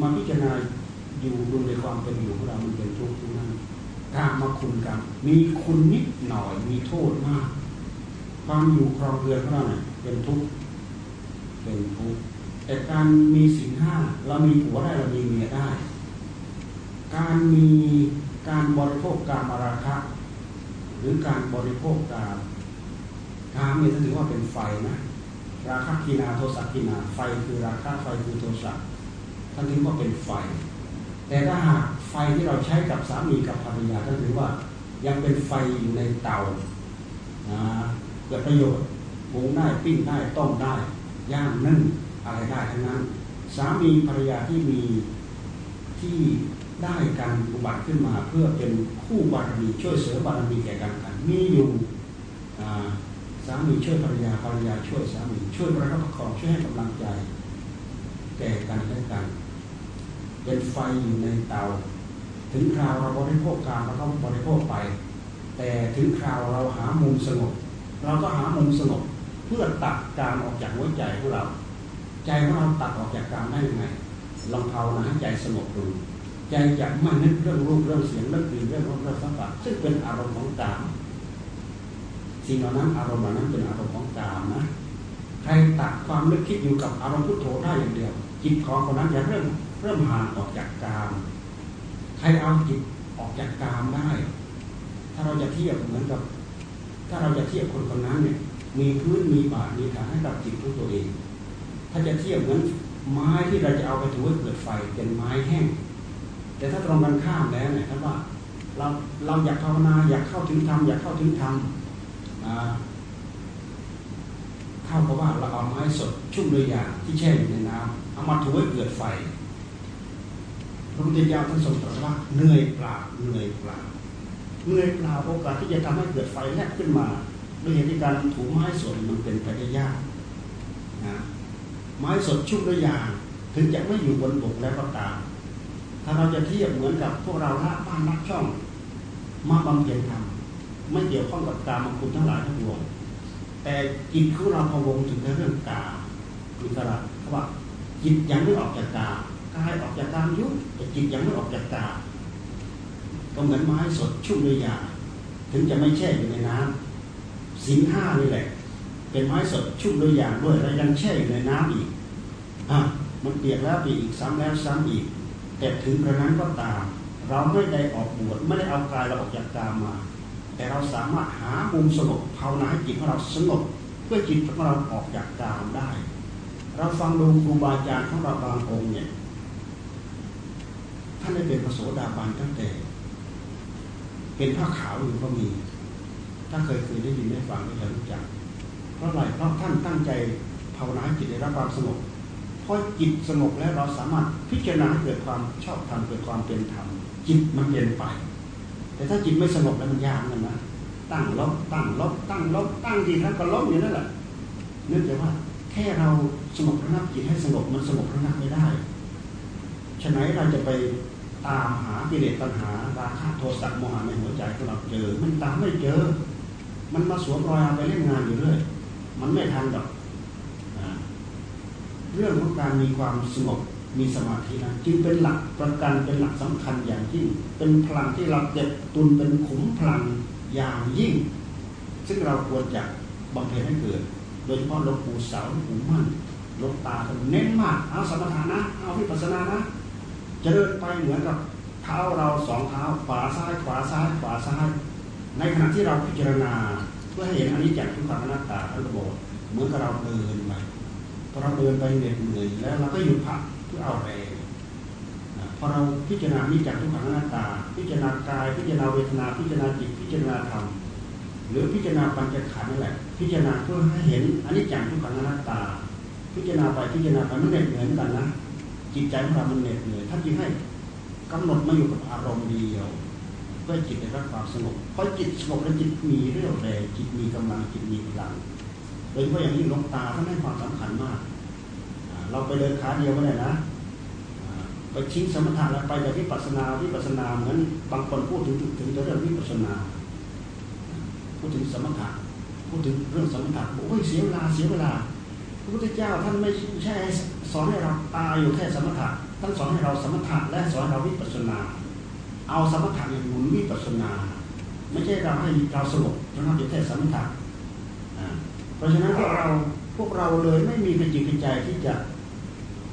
มาพิจารณาอยู่ดูในความเป็นอยู่ของเรามันเป็นทุกข์ทุกนั้นการมาคุณกันมีคุณนิดหน่อยมีโทษมาก ความอยู่ครองเรือนของเราเนี่ยเป็นทุกข์เป็นทุกข์แต่การมีสิ่งห้าเรามีผัวได้เรามีเมียได้ การมีการบริโภคการมาราคะ หรือการบริโภคการการนี่ถือว่าเป็นไฟนะราคะกีนาโทสักีนา ไฟคือราคะไฟคือโทสะท่านถือว่าเป็นไฟ แต่ถ้าหากไฟที่เราใช้กับสามีกับภรรยาท่านถือว่ายังเป็นไฟอยู่ในเตาเกิดประโยชน์หุงได้ปิ้งได้ต้มได้ย่างนึ่งอะไรได้ทั้งนั้น สามีภรรยาที่มีที่ได้การอุบัติขึ้นมาเพื่อเป็นคู่บารมีช่วยเสริมบารมีแก่กันกันมีอยู่สามีช่วยภรรยาภรรยาช่วยสามีช่วยประคับประคองช่วยให้กำลังใจ แก่กันและกัน เป็นไฟอยู่ในเตา ถึงคราวเราบริโภคการเราก็บริโภคไป แต่ถึงคราวเราหามุมสงบ เราก็หามุมสงบเพื่อตัดการออกจากหัวใจของเรา ใจของเราตัดออกจากการได้ยังไงลองภาวนาให้ใจสงบดูใจจะไม่นึกเรื่องรูปเรื่องเสียงเรื่องกลิ่นเรื่องรสเรื่องสัมผัสซึ่งเป็นอารมณ์ของกามสิ่งเหล่านั้นอารมณ์เหล่านั้นเป็นอารมณ์ของกามนะใครตัดความนึกคิดอยู่กับอารมณ์พุทโธได้อย่างเดียว จิตของคนนั้นจะเริ่มเริ่มห่างออกจากกามใครเอาจิตออกจากกามได้ ถ้าเราจะเทียบเหมือนกับ ถ้าเราจะเทียบคนคนนั้นเนี่ย มีพื้นมีบาทมีฐานให้กับจิตของตัวเอง ถ้าจะเทียบเหมือนไม้ที่เราจะเอาไปถูให้เกิดไฟเป็นไม้แห้ง แต่ถ้าตรงกันข้ามแล้วเนี่ยท่านว่าเราเราอยากภาวนาอยากเข้าถึงธรรมอยากเข้าถึงธรรมเข้ากับว่าเราเอาไม้สดชุ่มด้วยยาที่แช่อยู่ในน้ำเอามาถูให้เกิดไฟพระพุทธเจ้าท่านทรงตรัสว่าเหนื่อยเปล่าเหนื่อยเปล่า เหนื่อเปล่าโอกาสที่จะทำให้เกิดไฟแลบขึ้นมาด้วยเหตุที่การถูไม้สดมันเป็นไปได้ยากนะไม้สดชุ่มด้วยยาถึงจะไม่อยู่บนบกแล้วก็ตาม ถ้าเราจะเทียบเหมือนกับพวกเราละบ้านนักช่อง มาบำเพ็ญธรรมไม่เกี่ยวข้องกับการมังคุณทั้งหลายทั้งปวงแต่จิตของเราพะวงถึงเรื่องกาคือตลาดเขาว่าจิตยังไม่ออกจากกากายออกจากกามยุบแต่จิตยังไม่ออกจากกา ก็เหมือนไม้สดชุ่มด้วยยา ถึงจะไม่แช่อยู่ในน้ำสินห้านี่แหละ เป็นไม้สดชุ่มด้วยยาด้วยแล้วยังแช่อยู่ในน้ำอีกอะมันเปียกแล้วปีอีกซ้ำแล้วซ้ำอีก แต่ถึงกระนั้นก็ตาม เราไม่ได้ออกบวชไม่ได้เอากายเราออกจากกามมา แต่เราสามารถหามุมสงบภาวนาให้จิตของเราสงบเพื่อจิตของเราออกจากกามได้ เราฟังดูครูบาอาจารย์ของเราบางองค์เนี่ยท่านได้เป็นพระโสดาบันตั้งแต่ เป็นผ้าขาวอยู่ก็มี ถ้าเคยเคยได้ยินได้ฟังก็จะรู้จัก เพราะอะไรเพราะท่านตั้งใจภาวนาจิตได้รับความสงบพอจิตสงบแล้วเราสามารถพิจารณาเกิดความชอบธรรมเกิดความเป็นธรรมจิตมันเย็นไป แต่ถ้าจิตไม่สงบแล้วมันยากนั่นนะตั้งลบตั้งลบตั้งลบตั้งทีนั้นก็ลบอยู่นั่นแหละเนื่องจากว่าแค่เราสงบระงับจิตให้สงบมันสงบระงับไม่ได้ฉะนั้นเราจะไป ตามหากิเลสตัณหาราคะโทสะโมหะในหัวใจของเราเจอ มันตามไม่เจอ มันมาสวมรอยเอาไปเล่นงานอยู่เรื่อย มันไม่ทันดอกเรื่องของการมีความสงบมีสมาธินะจึงเป็นหลักประกันเป็นหลักสำคัญอย่างยิ่ง เป็นพลังที่เราเก็บตุนเป็นขุมพลังอย่างยิ่ง ซึ่งเราควรจะบำเพ็ญให้เกิด โดยเฉพาะหลวงปู่เสาหลวงปู่มั่นหลวงตาเน้นมากเอาสมถะนะ เอาวิปัสสนานะ จะเดินไปเหมือนกับเท้าเราสองเท้าขวาซ้ายขวาซ้ายขวาซ้าย ในขณะที่เราพิจารณาเพื่อให้เห็นอันนี้จากทุกขังหน้าตาท่านก็บอกเหมือนกับเราเดินไปพอเราเดินไปเหน็ดเหนื่อยแล้วเราก็หยุดพักเพื่อเอาแรงพอเราพิจารณานี้จากทุกขังหน้าตา พิจารณากาย พิจารณาเวทนา พิจารณาจิตพิจารณาธรรมหรือพิจารณาปัญจขันธ์นั่นแหละ พิจารณาเพื่อให้เห็นอันนี้จากทุกขังหน้าตา พิจารณาไปพิจารณาไปมันเหนื่อยเหมือนกันนะ จิตใจของเรามันเหน็ดเหนื่อยท่านจึงให้กำหนดมาอยู่กับอารมณ์เดียว เพื่อจิตได้รับความสงบเพราะจิตสงบแล้วจิตมีเรี่ยวแรงจิตมีกำลังจิตมีพลังโดยเฉพาะอย่างนี้ลงตาท่านให้ความสำคัญมาก เราไปเดินขาเดียวไม่ได้นะไปชิ้นสมถะแล้วไปแต่วิปัสนาวิปัสนาเหมือนบางคนพูดถึงถึงเรื่องวิปัสนาพูดถึงสมถะพูดถึงเรื่องสมถะโอ้ยเสียเวลาเสียเวลา พระพุทธเจ้าท่านไม่ใช่สอนให้เราตายอยู่แค่สมถะท่านสอนให้เราสมถะและสอนเราวิปัสนา เอาสมถะอย่างหนุนวิปัสนา ไม่ใช่เราให้เราสงบเราทำอยู่แค่สมถะเพราะฉะนั้นพวกเราพวกเราเลยไม่มีกระจิตกระใจที่จะ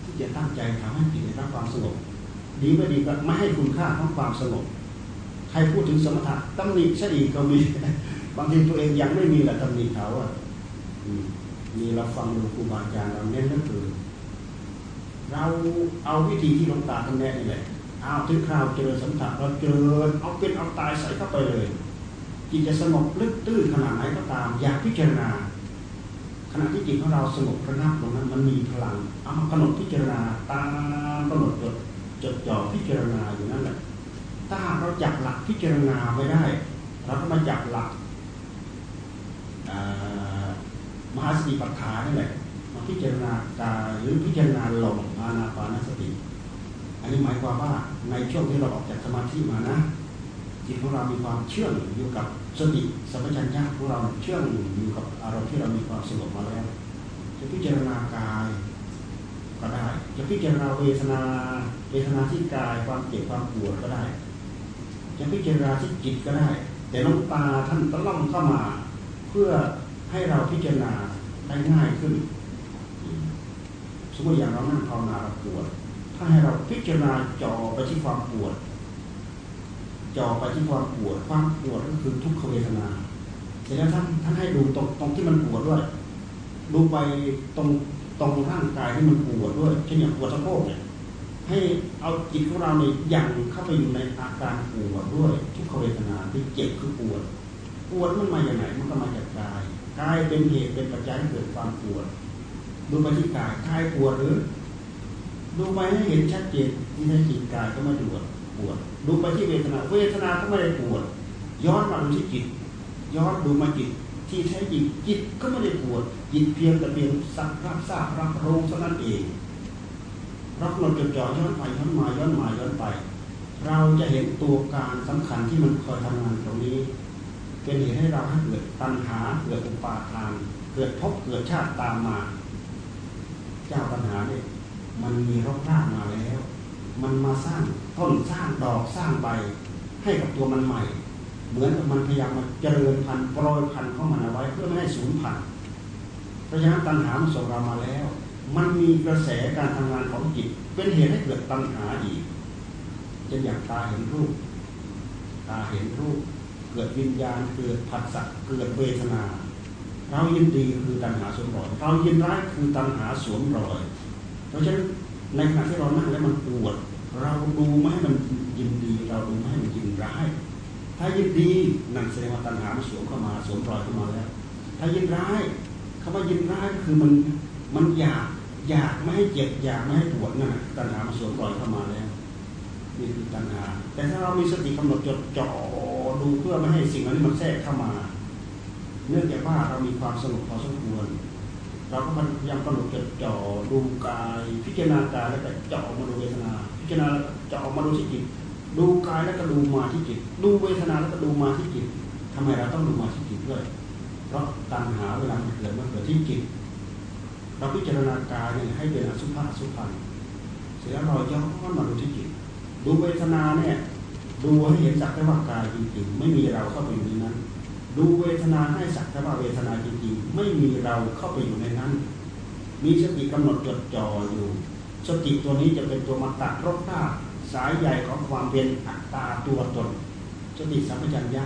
ที่จะตั้งใจทำให้จิตได้รับความสงบดีไม่ดีก็ไม่ให้คุณค่าของความสงบใครพูดถึงสมถะตำหนิซะอีกก็มี บางทีตัวเองยังไม่มีแหละตำหนิเขาอะ มีเราฟังดูครูบาอาจารย์เราเน้นก็คือเราเอาวิธีที่หลวงตาท่านแนะนี่แหละเอาถึงคราวเจอสัมผัสเราเจอเอาเป็นเอาตายใส่เข้าไปเลยจิตจะสงบลึกตื้นขนาดไหนก็ตาม อยากพิจารณา ขณะที่จิตของเราสงบระงับตรงนั้นมันมีพลังเอามากำหนดพิจารณาตามกำหนดจดจดจ่อพิจารณาอยู่นั่นแหละถ้าเราจับหลักพิจารณาไม่ได้ เราก็มาจับหลักอ่า มหาสติปัฏฐานนี่แหละมาพิจารณากายหรือพิจารณาลมอานาปานสติ อันนี้หมายความว่าในช่วงที่เราออกจากสมาธิมานะจิตของเรามีความเชื่องอยู่กับสติสัมปชัญญะของเราเชื่องอยู่กับอารมณ์ที่เรามีความสงบมาแล้ว จะพิจารณากายก็ได้ จะพิจารณาเวทนาเวทนาที่กายความเจ็บความปวดก็ได้ จะพิจารณาที่จิตก็ได้ แต่น้องตาท่านตะล่อมเข้ามา เพื่อ ให้เราพิจารณาได้ง่ายขึ้น สมมติอย่างเรานั่งภาวนาเราปวด ถ้าให้เราพิจารณาจ่อไปที่ความปวดจ่อไปที่ความปวด ความปวดก็คือทุกขเวทนาเสร็จแล้วท่านท่านให้ดูตรงตรงที่มันปวดด้วย ดูไปตรงตรงร่างกายที่มันปวดด้วยเช่นอย่างปวดสะโพกเนี่ยให้เอาจิตของเราเนี่ยยังเข้าไปอยู่ในอาการปวดด้วย ทุกขเวทนาที่เจ็บคือปวด ปวดมันมาอย่างไรมันก็มาจากกาย กายเป็นเหตุเป็นปัจจัยเกิดความปวดดูไปที่กายกายปวดหรือ ดูไปให้เห็นชัดเจนที่ในจิตกายก็ไม่ปวดปวด ดูไปที่เวทนาเวทนาก็ไม่ได้ปวด ย้อนมาดูที่จิต ย้อนดูมาจิตที่แท้จริงจิตก็ไม่ได้ปวดจิตเพียงแต่เพียงสักรับทราบรับรู้เท่านั้นเองรับนจดจ่อย้อนไปย้อนมาย้อนมาย้อนไป เราจะเห็นตัวการสำคัญที่มันคอยทำงานตรงนี้ เป็นเหตุให้เราให้เกิดตัณหาเกิดอุปาทาน เกิดภพเกิดชาติตามมา เจ้าปัญหาเนี่ยมันมีรกรากมาแล้ว มันมาสร้างต้นสร้างดอกสร้างใบ ให้กับตัวมันใหม่ เหมือนกับมันพยายามมาเจริญพันธุ์โปรยพันธุ์เข้ามันเอาไว้เพื่อไม่ให้สูญพันธุ์เพราะฉะนั้นตัณหามันส่งเรามาแล้ว มันมีกระแสการทำงานของจิตเป็นเหตุให้เกิดตัณหาอีกจะอย่างตาเห็นรูปตาเห็นรูป กิดวิญญาณเกิดผัสสะเกิดเวทนา เรายินดีคือตัณหาสวมรอยเรายินร้ายคือตัณหาสวมรอย เพราะฉะนั้นในขณะที่เรานั่งแล้วมันปวด เราดูไม่ให้มันยินดี เราดูไม่ให้มันยินร้าย ถ้ายินดีนั่นแสดงว่าตัณหามันสวมเข้ามาสวมรอยเข้ามาแล้ว ถ้ายินร้ายคำว่ายินร้ายก็คือมันมันอยากอยากไม่ให้เจ็บอยากไม่ให้ปวดนั่นตัณหามันสวมรอยเข้ามาแล้ว นี่คือตัณหา แต่ถ้าเรามีสติกำหนดจดจ่อดูเพื่อไม่ให้สิ่งนั้นมันแทรกเข้ามา เนื่องจากว่าเรามีความสงบพอสมควร เราก็มันยังกำหนดจดจ่อดูกายพิจารณากายแล้วก็จ่อมาดูเวทนา พิจารณาจ่อมาดูที่จิตดูกายแล้วก็ดูมาที่จิต ดูเวทนาแล้วก็ดูมาที่จิตทำไมเราต้องดูมาที่จิตด้วย เพราะตัณหาเวลามันเกิดมันเกิดที่จิต เราพิจารณากายเนี่ยให้เป็นอสุภะอสุพันเสร็จแล้วเราย้อนมาดูที่จิต ดูเวทนาเนี่ย ดูให้เห็นสักแต่ว่ากายจริงๆไม่มีเราเข้าไปอยู่ในนั้น ดูเวทนาให้สักแต่ว่าเวทนาจริงๆไม่มีเราเข้าไปอยู่ในนั้น มีสติกำหนดจดจ่ออยู่ สติตัวนี้จะเป็นตัวมาตัดรถหน้าสายใหญ่ของความเป็นอัตตาตัวตนสติสัมปชัญญะ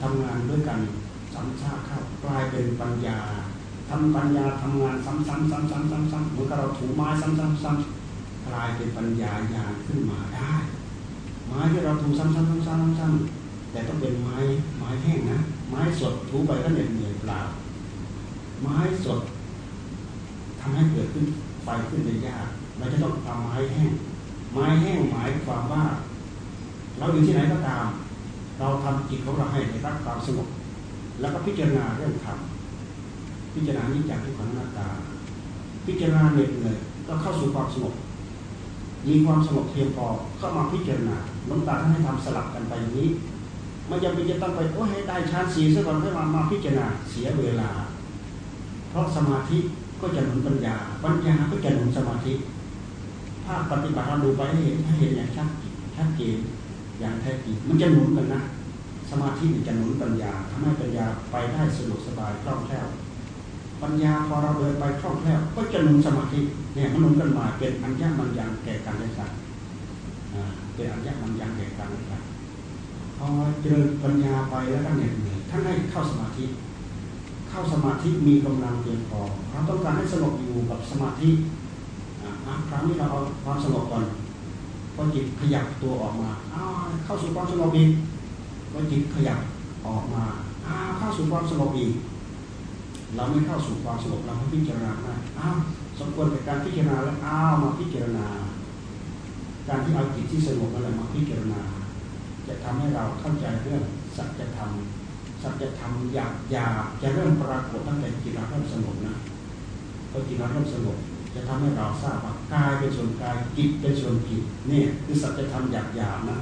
ทำงานด้วยกันสัมชาเข้ากลายเป็นปัญญาทำปัญญาทำงานซ้ำๆซ้ำๆๆเหมือนกับเราถูไม้ซ้ำๆๆ กลายเป็นปัญญาญาณขึ้นมาได้ ไม้ที่เราถูซ้ำๆซ้ำๆซ้ำๆแต่ต้องเป็นไม้ไม้แห้งนะ ไม้สดถูไปก็เหน็ดเหนื่อยเปล่า ไม้สดทำให้เกิดขึ้นไฟขึ้นได้ยากเราจะต้องทำไม้แห้ง ไม้แห้งหมายความว่า เราอยู่ที่ไหนก็ตาม เราทำจิตของเราให้ได้รับความสงบแล้วก็พิจารณาเรื่องธรรมพิจารณานิจจังทุกขังหน้าตา พิจารณาเหน็ดเหนื่อยก็เข้าสู่ความสงบ มีความสงบเพียงพอเข้ามาพิจารณาน้ำตาท่านให้ทำสลับกันไปอย่างนี้ไม่จำเป็นจะต้องไปโอ้ให้ได้ฌานสีซะก่อนให้มามาพิจารณาเสียเวลา เพราะสมาธิก็จะหนุนปัญญา ปัญญาก็จะหนุนสมาธิ ถ้าปฏิบัติเราดูไปให้เห็นให้เห็นอย่างชัดชัดเจนอย่างแท้จริงมันจะหนุนกันนะ สมาธิมันจะหนุนปัญญาทำให้ปัญญาไปได้สะดวกสบายคล่องแคล่ว ปัญญาพอเราเดินไปคล่องแคล่วก็จะหนุนสมาธิเนี่ยมันหนุนกันมาเป็นอัญญามัญญังแก่กันได้สักเป็นอัญญามัญญังแก่กันได้สักพอเจริญปัญญาไปแล้วก็เนี่ยท่านให้เข้าสมาธิ เข้าสมาธิมีกำลังเพียงพอเราต้องการให้สงบอยู่กับสมาธิครั้งนี้เราเอาความสงบก่อนพอจิตขยับตัวออกมาเข้าสู่ความสงบอีกพอจิตขยับออกมาเข้าสู่ความสงบอีก เราไม่เข้าสู่ความสงบเราไม่พิจารณาได้อ้าวสมควรกับการพิจารณาแล้วอ้าวมาพิจารณา การที่เอาจิตที่สงบนั่นแหละมาพิจารณา จะทำให้เราเข้าใจเรื่องสัจธรรมสัจธรรมหยาบหยาบจะเริ่มปรากฏตั้งแต่จิตเราเริ่มสงบนะพอจิตเราเริ่มสงบจะทำให้เราทราบว่ากายเป็นส่วนกายจิตเป็นส่วนจิตนี่คือสัจธรรมหยาบหยาบนะ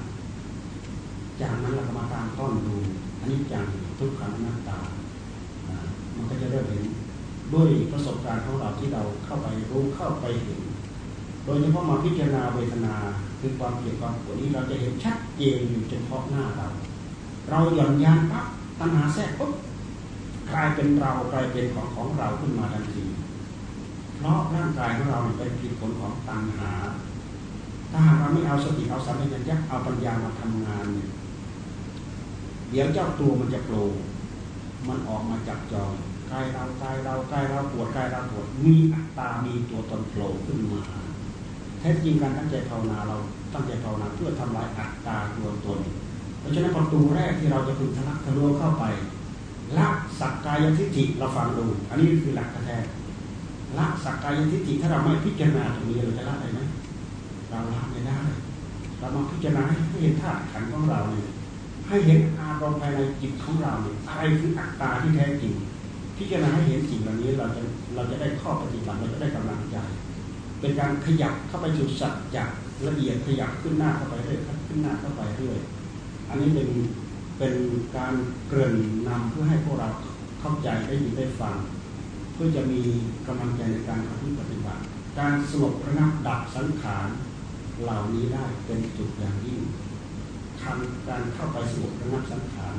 จากนั้นเราก็มาตามต้นดูอันนี้จังทุกขังหน้าตา มันก็จะเริ่มเห็นด้วยประสบการณ์ของเราที่เราเข้าไปรู้เข้าไปเห็น โดยเฉพาะมาพิจารณาเวทนาคือความเกี่ยวความปวดนี้เราจะเห็นชัดเจนอยู่เฉพาะหน้าเรา เราหย่อนยานปั๊บตัณหาแทรกปุ๊บกลายเป็นเรากลายเป็นของของเราขึ้นมาทันทีเพราะร่างกายของเราเป็นผิดผลของตัณหา ถ้าหากเราไม่เอาสติเอาสัมผัสยักเอาปัญญามาทำงานเนี่ยเดี๋ยวเจ้าตัวมันจะโผล่มันออกมาจากจอ กายเรากายเรากายเราปวดกายเราปวดมีอัตตามีตัวตนโผล่ขึ้นมาแท้จริงการตั้งใจภาวนาเราตั้งใจภาวนาเพื่อทำลายอัตตาตัวตน เพราะฉะนั้นประตูแรกที่เราจะพึงทะลักทะลวงเข้าไปละสักกายทิฏฐิเราฟังดูอันนี้คือหลักแท้ละสักกายทิฏฐิถ้าเราไม่พิจารณาตรงนี้เราจะละได้ไหมเราละไม่ได้ เรามาพิจารณาให้เห็นธาตุขันธ์ของเราเนี่ยให้เห็นอารมณ์ภายในจิตของเราเนี่ยอะไรคืออัตตาที่แท้จริง พิจารณาให้เห็นสิ่งเหล่านี้เราจะเราจะได้ข้อปฏิบัติเราจะได้กำลังใจ เป็นการขยับเข้าไปสู่สัจจะละเอียดขยับขึ้นหน้าเข้าไปเรื่อยขึ้นหน้าเข้าไปเรื่อยอันนี้เป็นเป็นการเกริ่นนำเพื่อให้พวกเราเข้าใจได้ยินได้ฟัง เพื่อจะมีกำลังใจในการปฏิบัติ การสงบระงับดับสังขารเหล่านี้ได้เป็นจุดอย่างยิ่งทำการเข้าไปสงบระงับสังขาร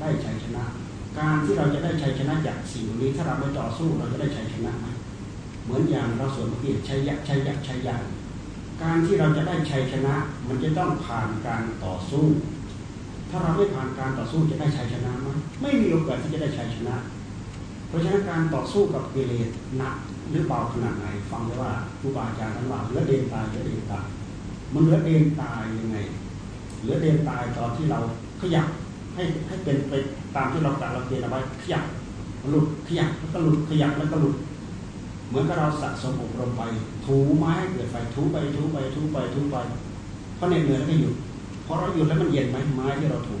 ได้ชัยชนะ การที่เราจะได้ชัยชนะจากสิ่งนี้ถ้าเราไม่ต่อสู้เราจะได้ชัยชนะไหมเหมือนอย่างเราสวดเมื่อกี้ชัยยะชัยยะชัยยะการที่เราจะได้ชัยชนะ มันจะต้องผ่านการต่อสู้ ถ้าเราไม่ผ่านการต่อสู้จะได้ชัยชนะไหมไม่มีโอกาสที่จะได้ชัยชนะ เพราะฉะนั้นการต่อสู้กับกิเลสหนักหรือเบาขนาดไหนฟังได้ว่าครูบาอาจารย์ท่านว่าเหลือเดนตายเหลือเดนตายมันเหลือเดนตายยังไงเหลือเดนตายตอนที่เราขยับ ให้ให้เป็นไปตามที่เรากะเราเกณฑ์เอาไว้ขยับหลุดขยับแล้วก็หลุดขยับแล้วก็หลุด เหมือนกับเราสะสมอบรมไป ถูไม้เกิดไฟถูไปถูไปถูไปถูไปเพราะเหนื่อยเหนื่อก็หยุดพอเราหยุดแล้วมันเย็นไหมไม้ที่เราถู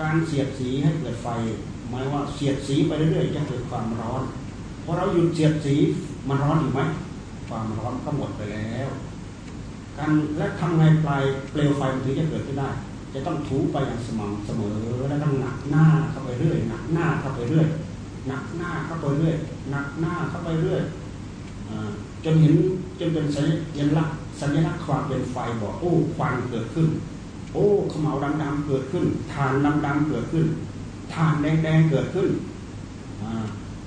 การเสียดสีให้เกิดไฟหมายว่าเสียดสีไปเรื่อยๆจะเกิดความร้อนพอเราหยุดเสียดสีมันร้อนอยู่ไหมความร้อนก็หมดไปแล้ว การและทำไงปลายเปลวไฟมันถึงจะเกิดขึ้นได้ จะต้องถูไปอย่างสม่ำเสมอและต้องหนักหน้าเข้าไปเรื่อยหนักหน้าเข้าไปเรื่อยหนักหน้าเข้าไปเรื่อยหนักหน้าเข้าไปเรื่อยจนเห็นจนเป็นสัญลักษณ์สัญลักษณ์ความเป็นไฟบอกโอ้ควันเกิดขึ้น โอ้ขมเหลาดำๆเกิดขึ้นฐานดำๆเกิดขึ้นฐานแดงๆเกิดขึ้น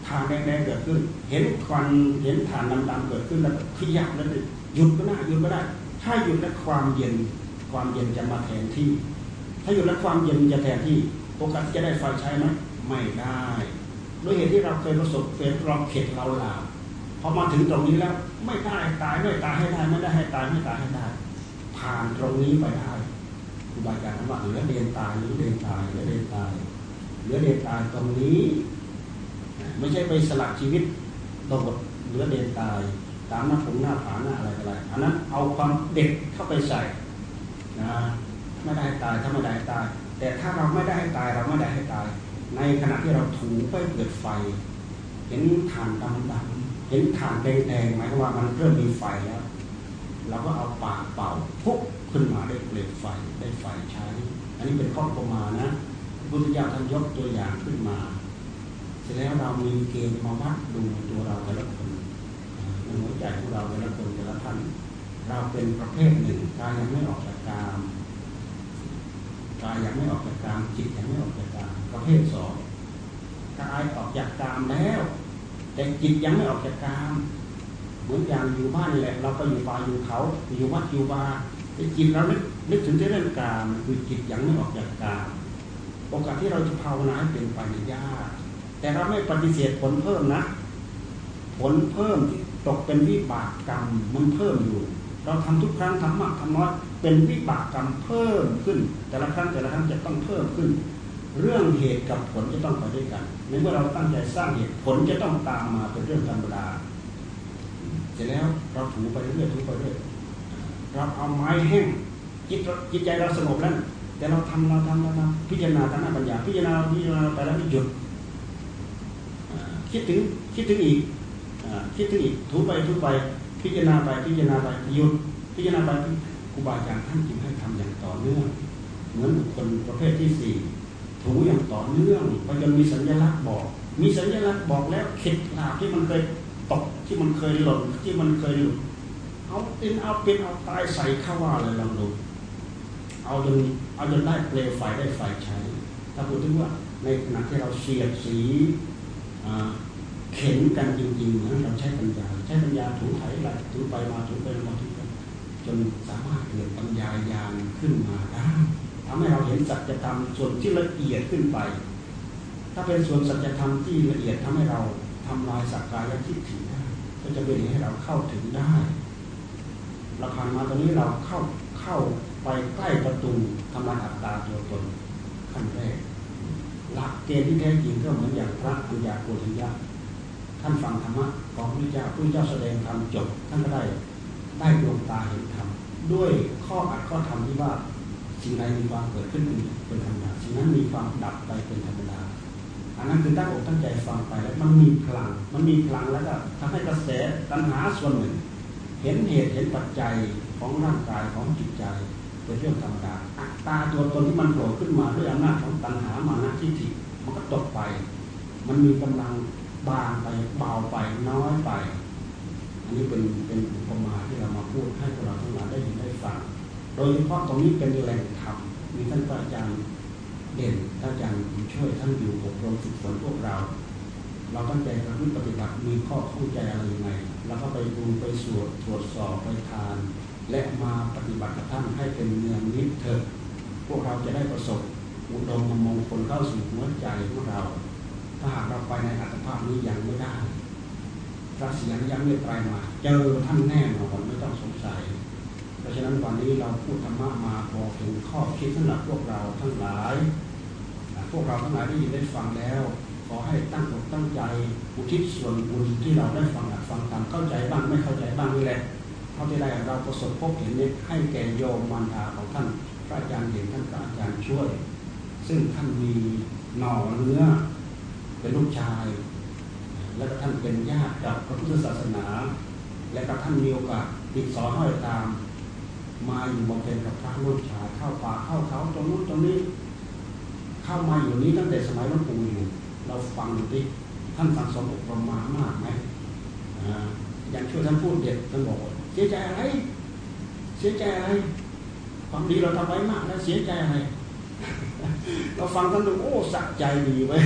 ฐานแดงๆเกิดขึ้น เห็นควันเห็นฐานดำๆเกิดขึ้นแล้วขยับแล้วหยุดก็ได้หยุดก็ได้ ถ้าหยุดแล้วความเย็นความเย็นจะมาแทนที่ ถ้าหยุดแล้วความเย็นจะแทนที่โอกาสจะได้ไฟใช้ไหมไม่ได้ด้วยเหตุที่เราเคยประสบเฟสเราเข็ดเราลาพอมาถึงตรงนี้แล้ว ไม่ได้ตายไม่ตายให้ได้ไม่ได้ให้ตายไม่ตายให้ได้ ผ่านตรงนี้ไปได้ครูบาอาจารย์ว่าเหลือเรียนตายหรือเรียนตายเหลือเรียนตายเหลือเรียนตายตรงนี้ ไม่ใช่ไปสลักชีวิตโดดเหลือเรียนตาย ตามหน้าผงหน้าผาหน้าอะไรอะไรอันนั้นเอาความเด็กเข้าไปใส่นะ ไม่ได้ตายถ้าไม่ได้ตาย แต่ถ้าเราไม่ได้ให้ตายเราไม่ได้ให้ตาย ในขณะที่เราถูไปเกิดไฟ เห็นฐานดำดำเห็นฐานแดงแดงหมายความว่ามันเริ่มมีไฟแล้วเราก็เอาปากเป่าปุ๊บขึ้นมาได้เปลวไฟได้ไฟใช้ อันนี้เป็นข้อประมาณนะพุทธเจ้าท่านยกตัวอย่างขึ้นมา เสร็จแล้วเรามีเกณฑ์มาวัดดูตัวเราแต่ละคนในหัวใจของเราแต่ละคนแต่ละท่าน เราเป็นประเภทหนึ่งกายยังไม่ออกจากกาม กายยังไม่ออกจากกามจิตยังไม่ออกจากกามประเภทสองกายออกจากกามแล้ว แต่จิตยังไม่ออกจากกามเหมือนอย่างอยู่บ้านนี่แหละ เราก็อยู่ป่าอยู่เขาอยู่วัดอยู่บาแต่จิตเรานึกนึกถึงเรื่องกามคือจิตยังไม่ออกจากกามโอกาสที่เราจะภาวนาให้เป็นไปยากแต่เราไม่ปฏิเสธผลเพิ่มนะ ผลเพิ่มที่ตกเป็นวิบากกรรมมันเพิ่มอยู่ เราทำทุกครั้งทำมากทำน้อย เป็นวิบากกรรมเพิ่มขึ้น แต่ละครั้งแต่ละครั้งจะต้องเพิ่มขึ้น เรื่องเหตุกับผลจะต้องไปด้วยกันในเมื่อเราตั้งใจสร้างเหตุผลจะต้องตามมาเป็นเรื่องธรรมดาเสร็จแล้วเราถูไปเรื่อยถูไปเรื่อยเราเอาไม้แห้งจิตจิตใจเราสงบแล้วแต่เราทำเราทำเราทำพิจารณาทางหน้าปัญญาพิจารณาพิจารณาไปแล้วไม่หยุดคิดถึงคิดถึงอีกคิดถึงอีกถูไปถูไปพิจารณาไปพิจารณาไปหยุดพิจารณาไป รูบาอาจารย์ท่านจึงให้ทำอย่างต่อเนื่อง เหมือนบุคคลประเภทที่สี่ถูอย่างต่อเนื่องไปจนมีสัญลักษณ์บอก มีสัญลักษณ์บอกแล้วเข็ดหลาบที่มันเคยตกที่มันเคยหล่นที่มันเคยหลุดเอาเป็นเอาเป็นเอาตายใส่ข้าว่าเลยลองดูเอาจนเอาจนได้เปลวไฟได้ไฟใช้ถ้าพูดถึงว่าในขณะที่เราเสียดสีเข็นกันจริงๆนะเราใช้ปัญญา ใช้ปัญญาถูไถไหลถูไปมาถูไปมาถู จนสามารถเกิดปัญญายานขึ้นมาได้ทำให้เราเห็นสัจธรรมส่วนที่ละเอียดขึ้นไป ถ้าเป็นส่วนสัจธรรมที่ละเอียดทำให้เราทำลายสักกายทิฏฐิได้ก็จะเป็นให้เราเข้าถึงได้เราผ่านมาตรงนี้เราเข้าเข้าไปใกล้ประตูทำลายอัตตาตัวตนขั้นแรก หลักเกณฑ์ที่แท้จริงก็เหมือนอย่างพระปัญญาโกฏยะท่านฟังธรรมะของพระเจ้าพระเจ้าแสดงธรรมจบท่านก็ได้ ได้ดวงตาเห็นธรรมด้วยข้ออัดข้อธรรมที่ว่าสิ่งใดมีความเกิดขึ้นเป็นธรรมดาสิ่งนั้นมีความดับไปเป็นธรรมดาอันนั้นคือตั้งอกตั้งใจฟังไปแล้วมันมีพลัง มันมีพลังแล้วก็ทำให้กระแสตัณหาส่วนหนึ่ง เห็นเหตุเห็นปัจจัยของร่างกายของจิตใจเป็นเรื่องธรรมดาอัตตาตัวตนที่มันโผล่ขึ้นมาด้วยอำนาจของตัณหามานะทิฏฐิมันก็ตกไป มันมีกำลังบางไปเบาไปน้อยไป อันนี้เป็นเป็นอุปมาที่เรามาพูดให้พวกเราทั้งหลายได้ยินได้ฟังโดยเฉพาะตรงนี้เป็นแหล่งธรรมมีท่านอาจารย์เด่นท่านอาจารย์ช่วยท่านอยู่อบรมฝึกฝนพวกเรา เราตั้งใจประพฤติปฏิบัติมีข้อข้องใจอะไรยังไงแล้วก็ไปดูไปสวดตรวจสอบไปทาน และมาปฏิบัติกับท่านให้เป็นเนืองนิดเถิดพวกเราจะได้ประสบอุดมมงคลเข้าสู่หัวใจของเรา ถ้าหากเราไปในอัตภาพนี้ยังไม่ได้ พระเสียงยังไม่ไตรมา เจอท่านแน่นอนไม่ต้องสงสัย เพราะฉะนั้นวันนี้เราพูดธรรมะมาพอถึงข้อคิดสำหรับพวกเราทั้งหลาย พวกเราทั้งหลายได้ยินได้ฟังแล้ว ขอให้ตั้งอกตั้งใจอุทิศส่วนบุญที่เราได้ฟังฟังตามเข้าใจบ้างไม่เข้าใจบ้างนี่แหละเท่าที่ได้เราประสบพบเห็นนี้ให้แก่โยมมารดาของท่านพระอาจารย์เห็นท่านพระอาจารย์ช่วย ซึ่งท่านมีหน่อเนื้อเป็นลูกชาย และท่านเป็นญาติกับพระพุทธศาสนา และก็ท่านมีโอกาสติดสอนห้อยตาม มาอยู่บำเพ็ญกับพระลูกชายเข้าป่าเข้าเขาตรงนู้นตรงนี้ เข้ามาอยู่นี้ตั้งแต่สมัยหลวงปู่อยู่เราฟังดูดิท่านฟังสมบประมามากไหมอย่างช่วยท่านพูดเด็ดท่านบอกเสียใจอะไร เสียใจอะไรความดีเราทำไว้มากแล้วเสียใจอะไรเราฟังท่านดูโอ้สักใจดีไว้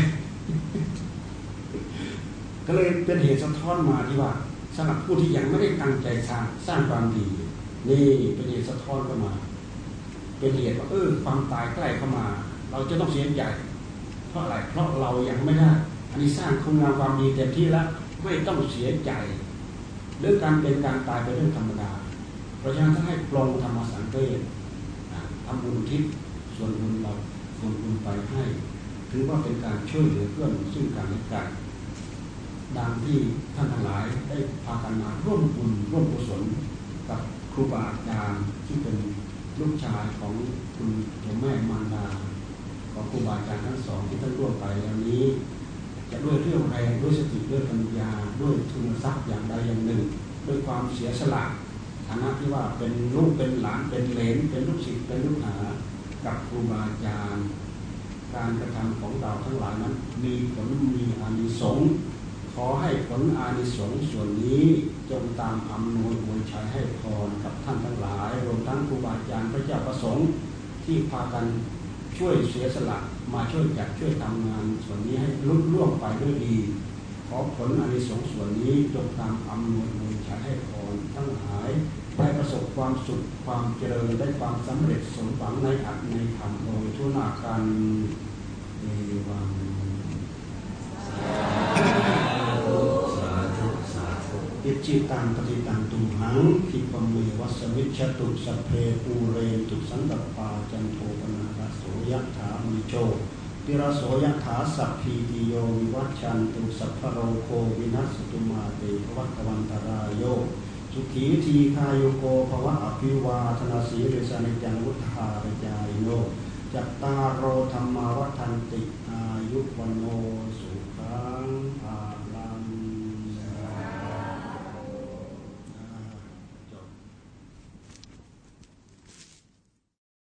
ก็เลยเป็นเหตุสะท้อนมาที่ว่าสำหรับผู้ที่ยังไม่ได้ตั้งใจสร้างสร้างความดีนี่เป็นเหตุสะท้อนเข้ามา เป็นเหตุว่าเออความตายใกล้เข้ามา เราจะต้องเสียใจเพราะอะไรเพราะเรายังไม่ได้อันนี้สร้างคุณงามความดีเต็มที่แล้วไม่ต้องเสียใจเรื่องการเป็นการตายเป็นเรื่องธรรมดา เพราะฉะนั้นถ้าให้ปลงธรรมสังเกตทำบุญทิศส่วนบุญเราส่วนบุญไปให้ ถือว่าเป็นการช่วยเหลือเพื่อนซึ่งกันและกัน ดังที่ท่านทั้งหลายได้พากันมาร่วมบุญร่วมกุศลกับครูบาอาจารย์ที่เป็นลูกชายของคุณแม่มารดาของครูบาอาจารย์ทั้งสองที่ท่านร่วมไปแล้วนี้ จะด้วยเรื่องแรงด้วยสติด้วยปัญญาด้วยทุนทรัพย์อย่างใดอย่างหนึ่ง ด้วยความเสียสละฐานะที่ว่าเป็นลูกเป็นหลานเป็นเลนเป็นลูกศิษย์เป็นลูกหากับครูบาอาจารย์ การกระทำของเราทั้งหลายนั้นมีผลมีอานิสงส์ ขอให้ผลอานิสงส์ส่วนนี้จงตามอำนวยอวยชัยให้พรกับท่านทั้งหลาย รวมทั้งครูบาอาจารย์พระเจ้าประสงค์ที่พากันช่วยเสียสละมาช่วยจัดช่วยทำงานส่วนนี้ให้ลุล่วงไปด้วยดี ขอผลอานิสงส์ส่วนนี้จงตามอำนวยอวยชัยให้พรทั้งหลายได้ประสบความสุขความเจริญได้ความสำเร็จสมหวังในอัตในธรรมโดยทั่วหน้ากันเอวัง อิจฉิตังปัตถิตังตุมหังขิปปเมวสมิชฌตุสัพเพปูเรนตุสังกัปปาจันโทปัณณรโสยถามิโชติรโสยถาสัพพีติโยวิวัชชันตุสัพพโรโควินัสสตุมาเตภวัตวันตราโยสุขีทีฆายุโกภวะอภิวาทนสีลิสสนิจจังวุฑฒาปจายิโนจัตตารโรธรรมาวัฒนติอายุวันโนสุขัง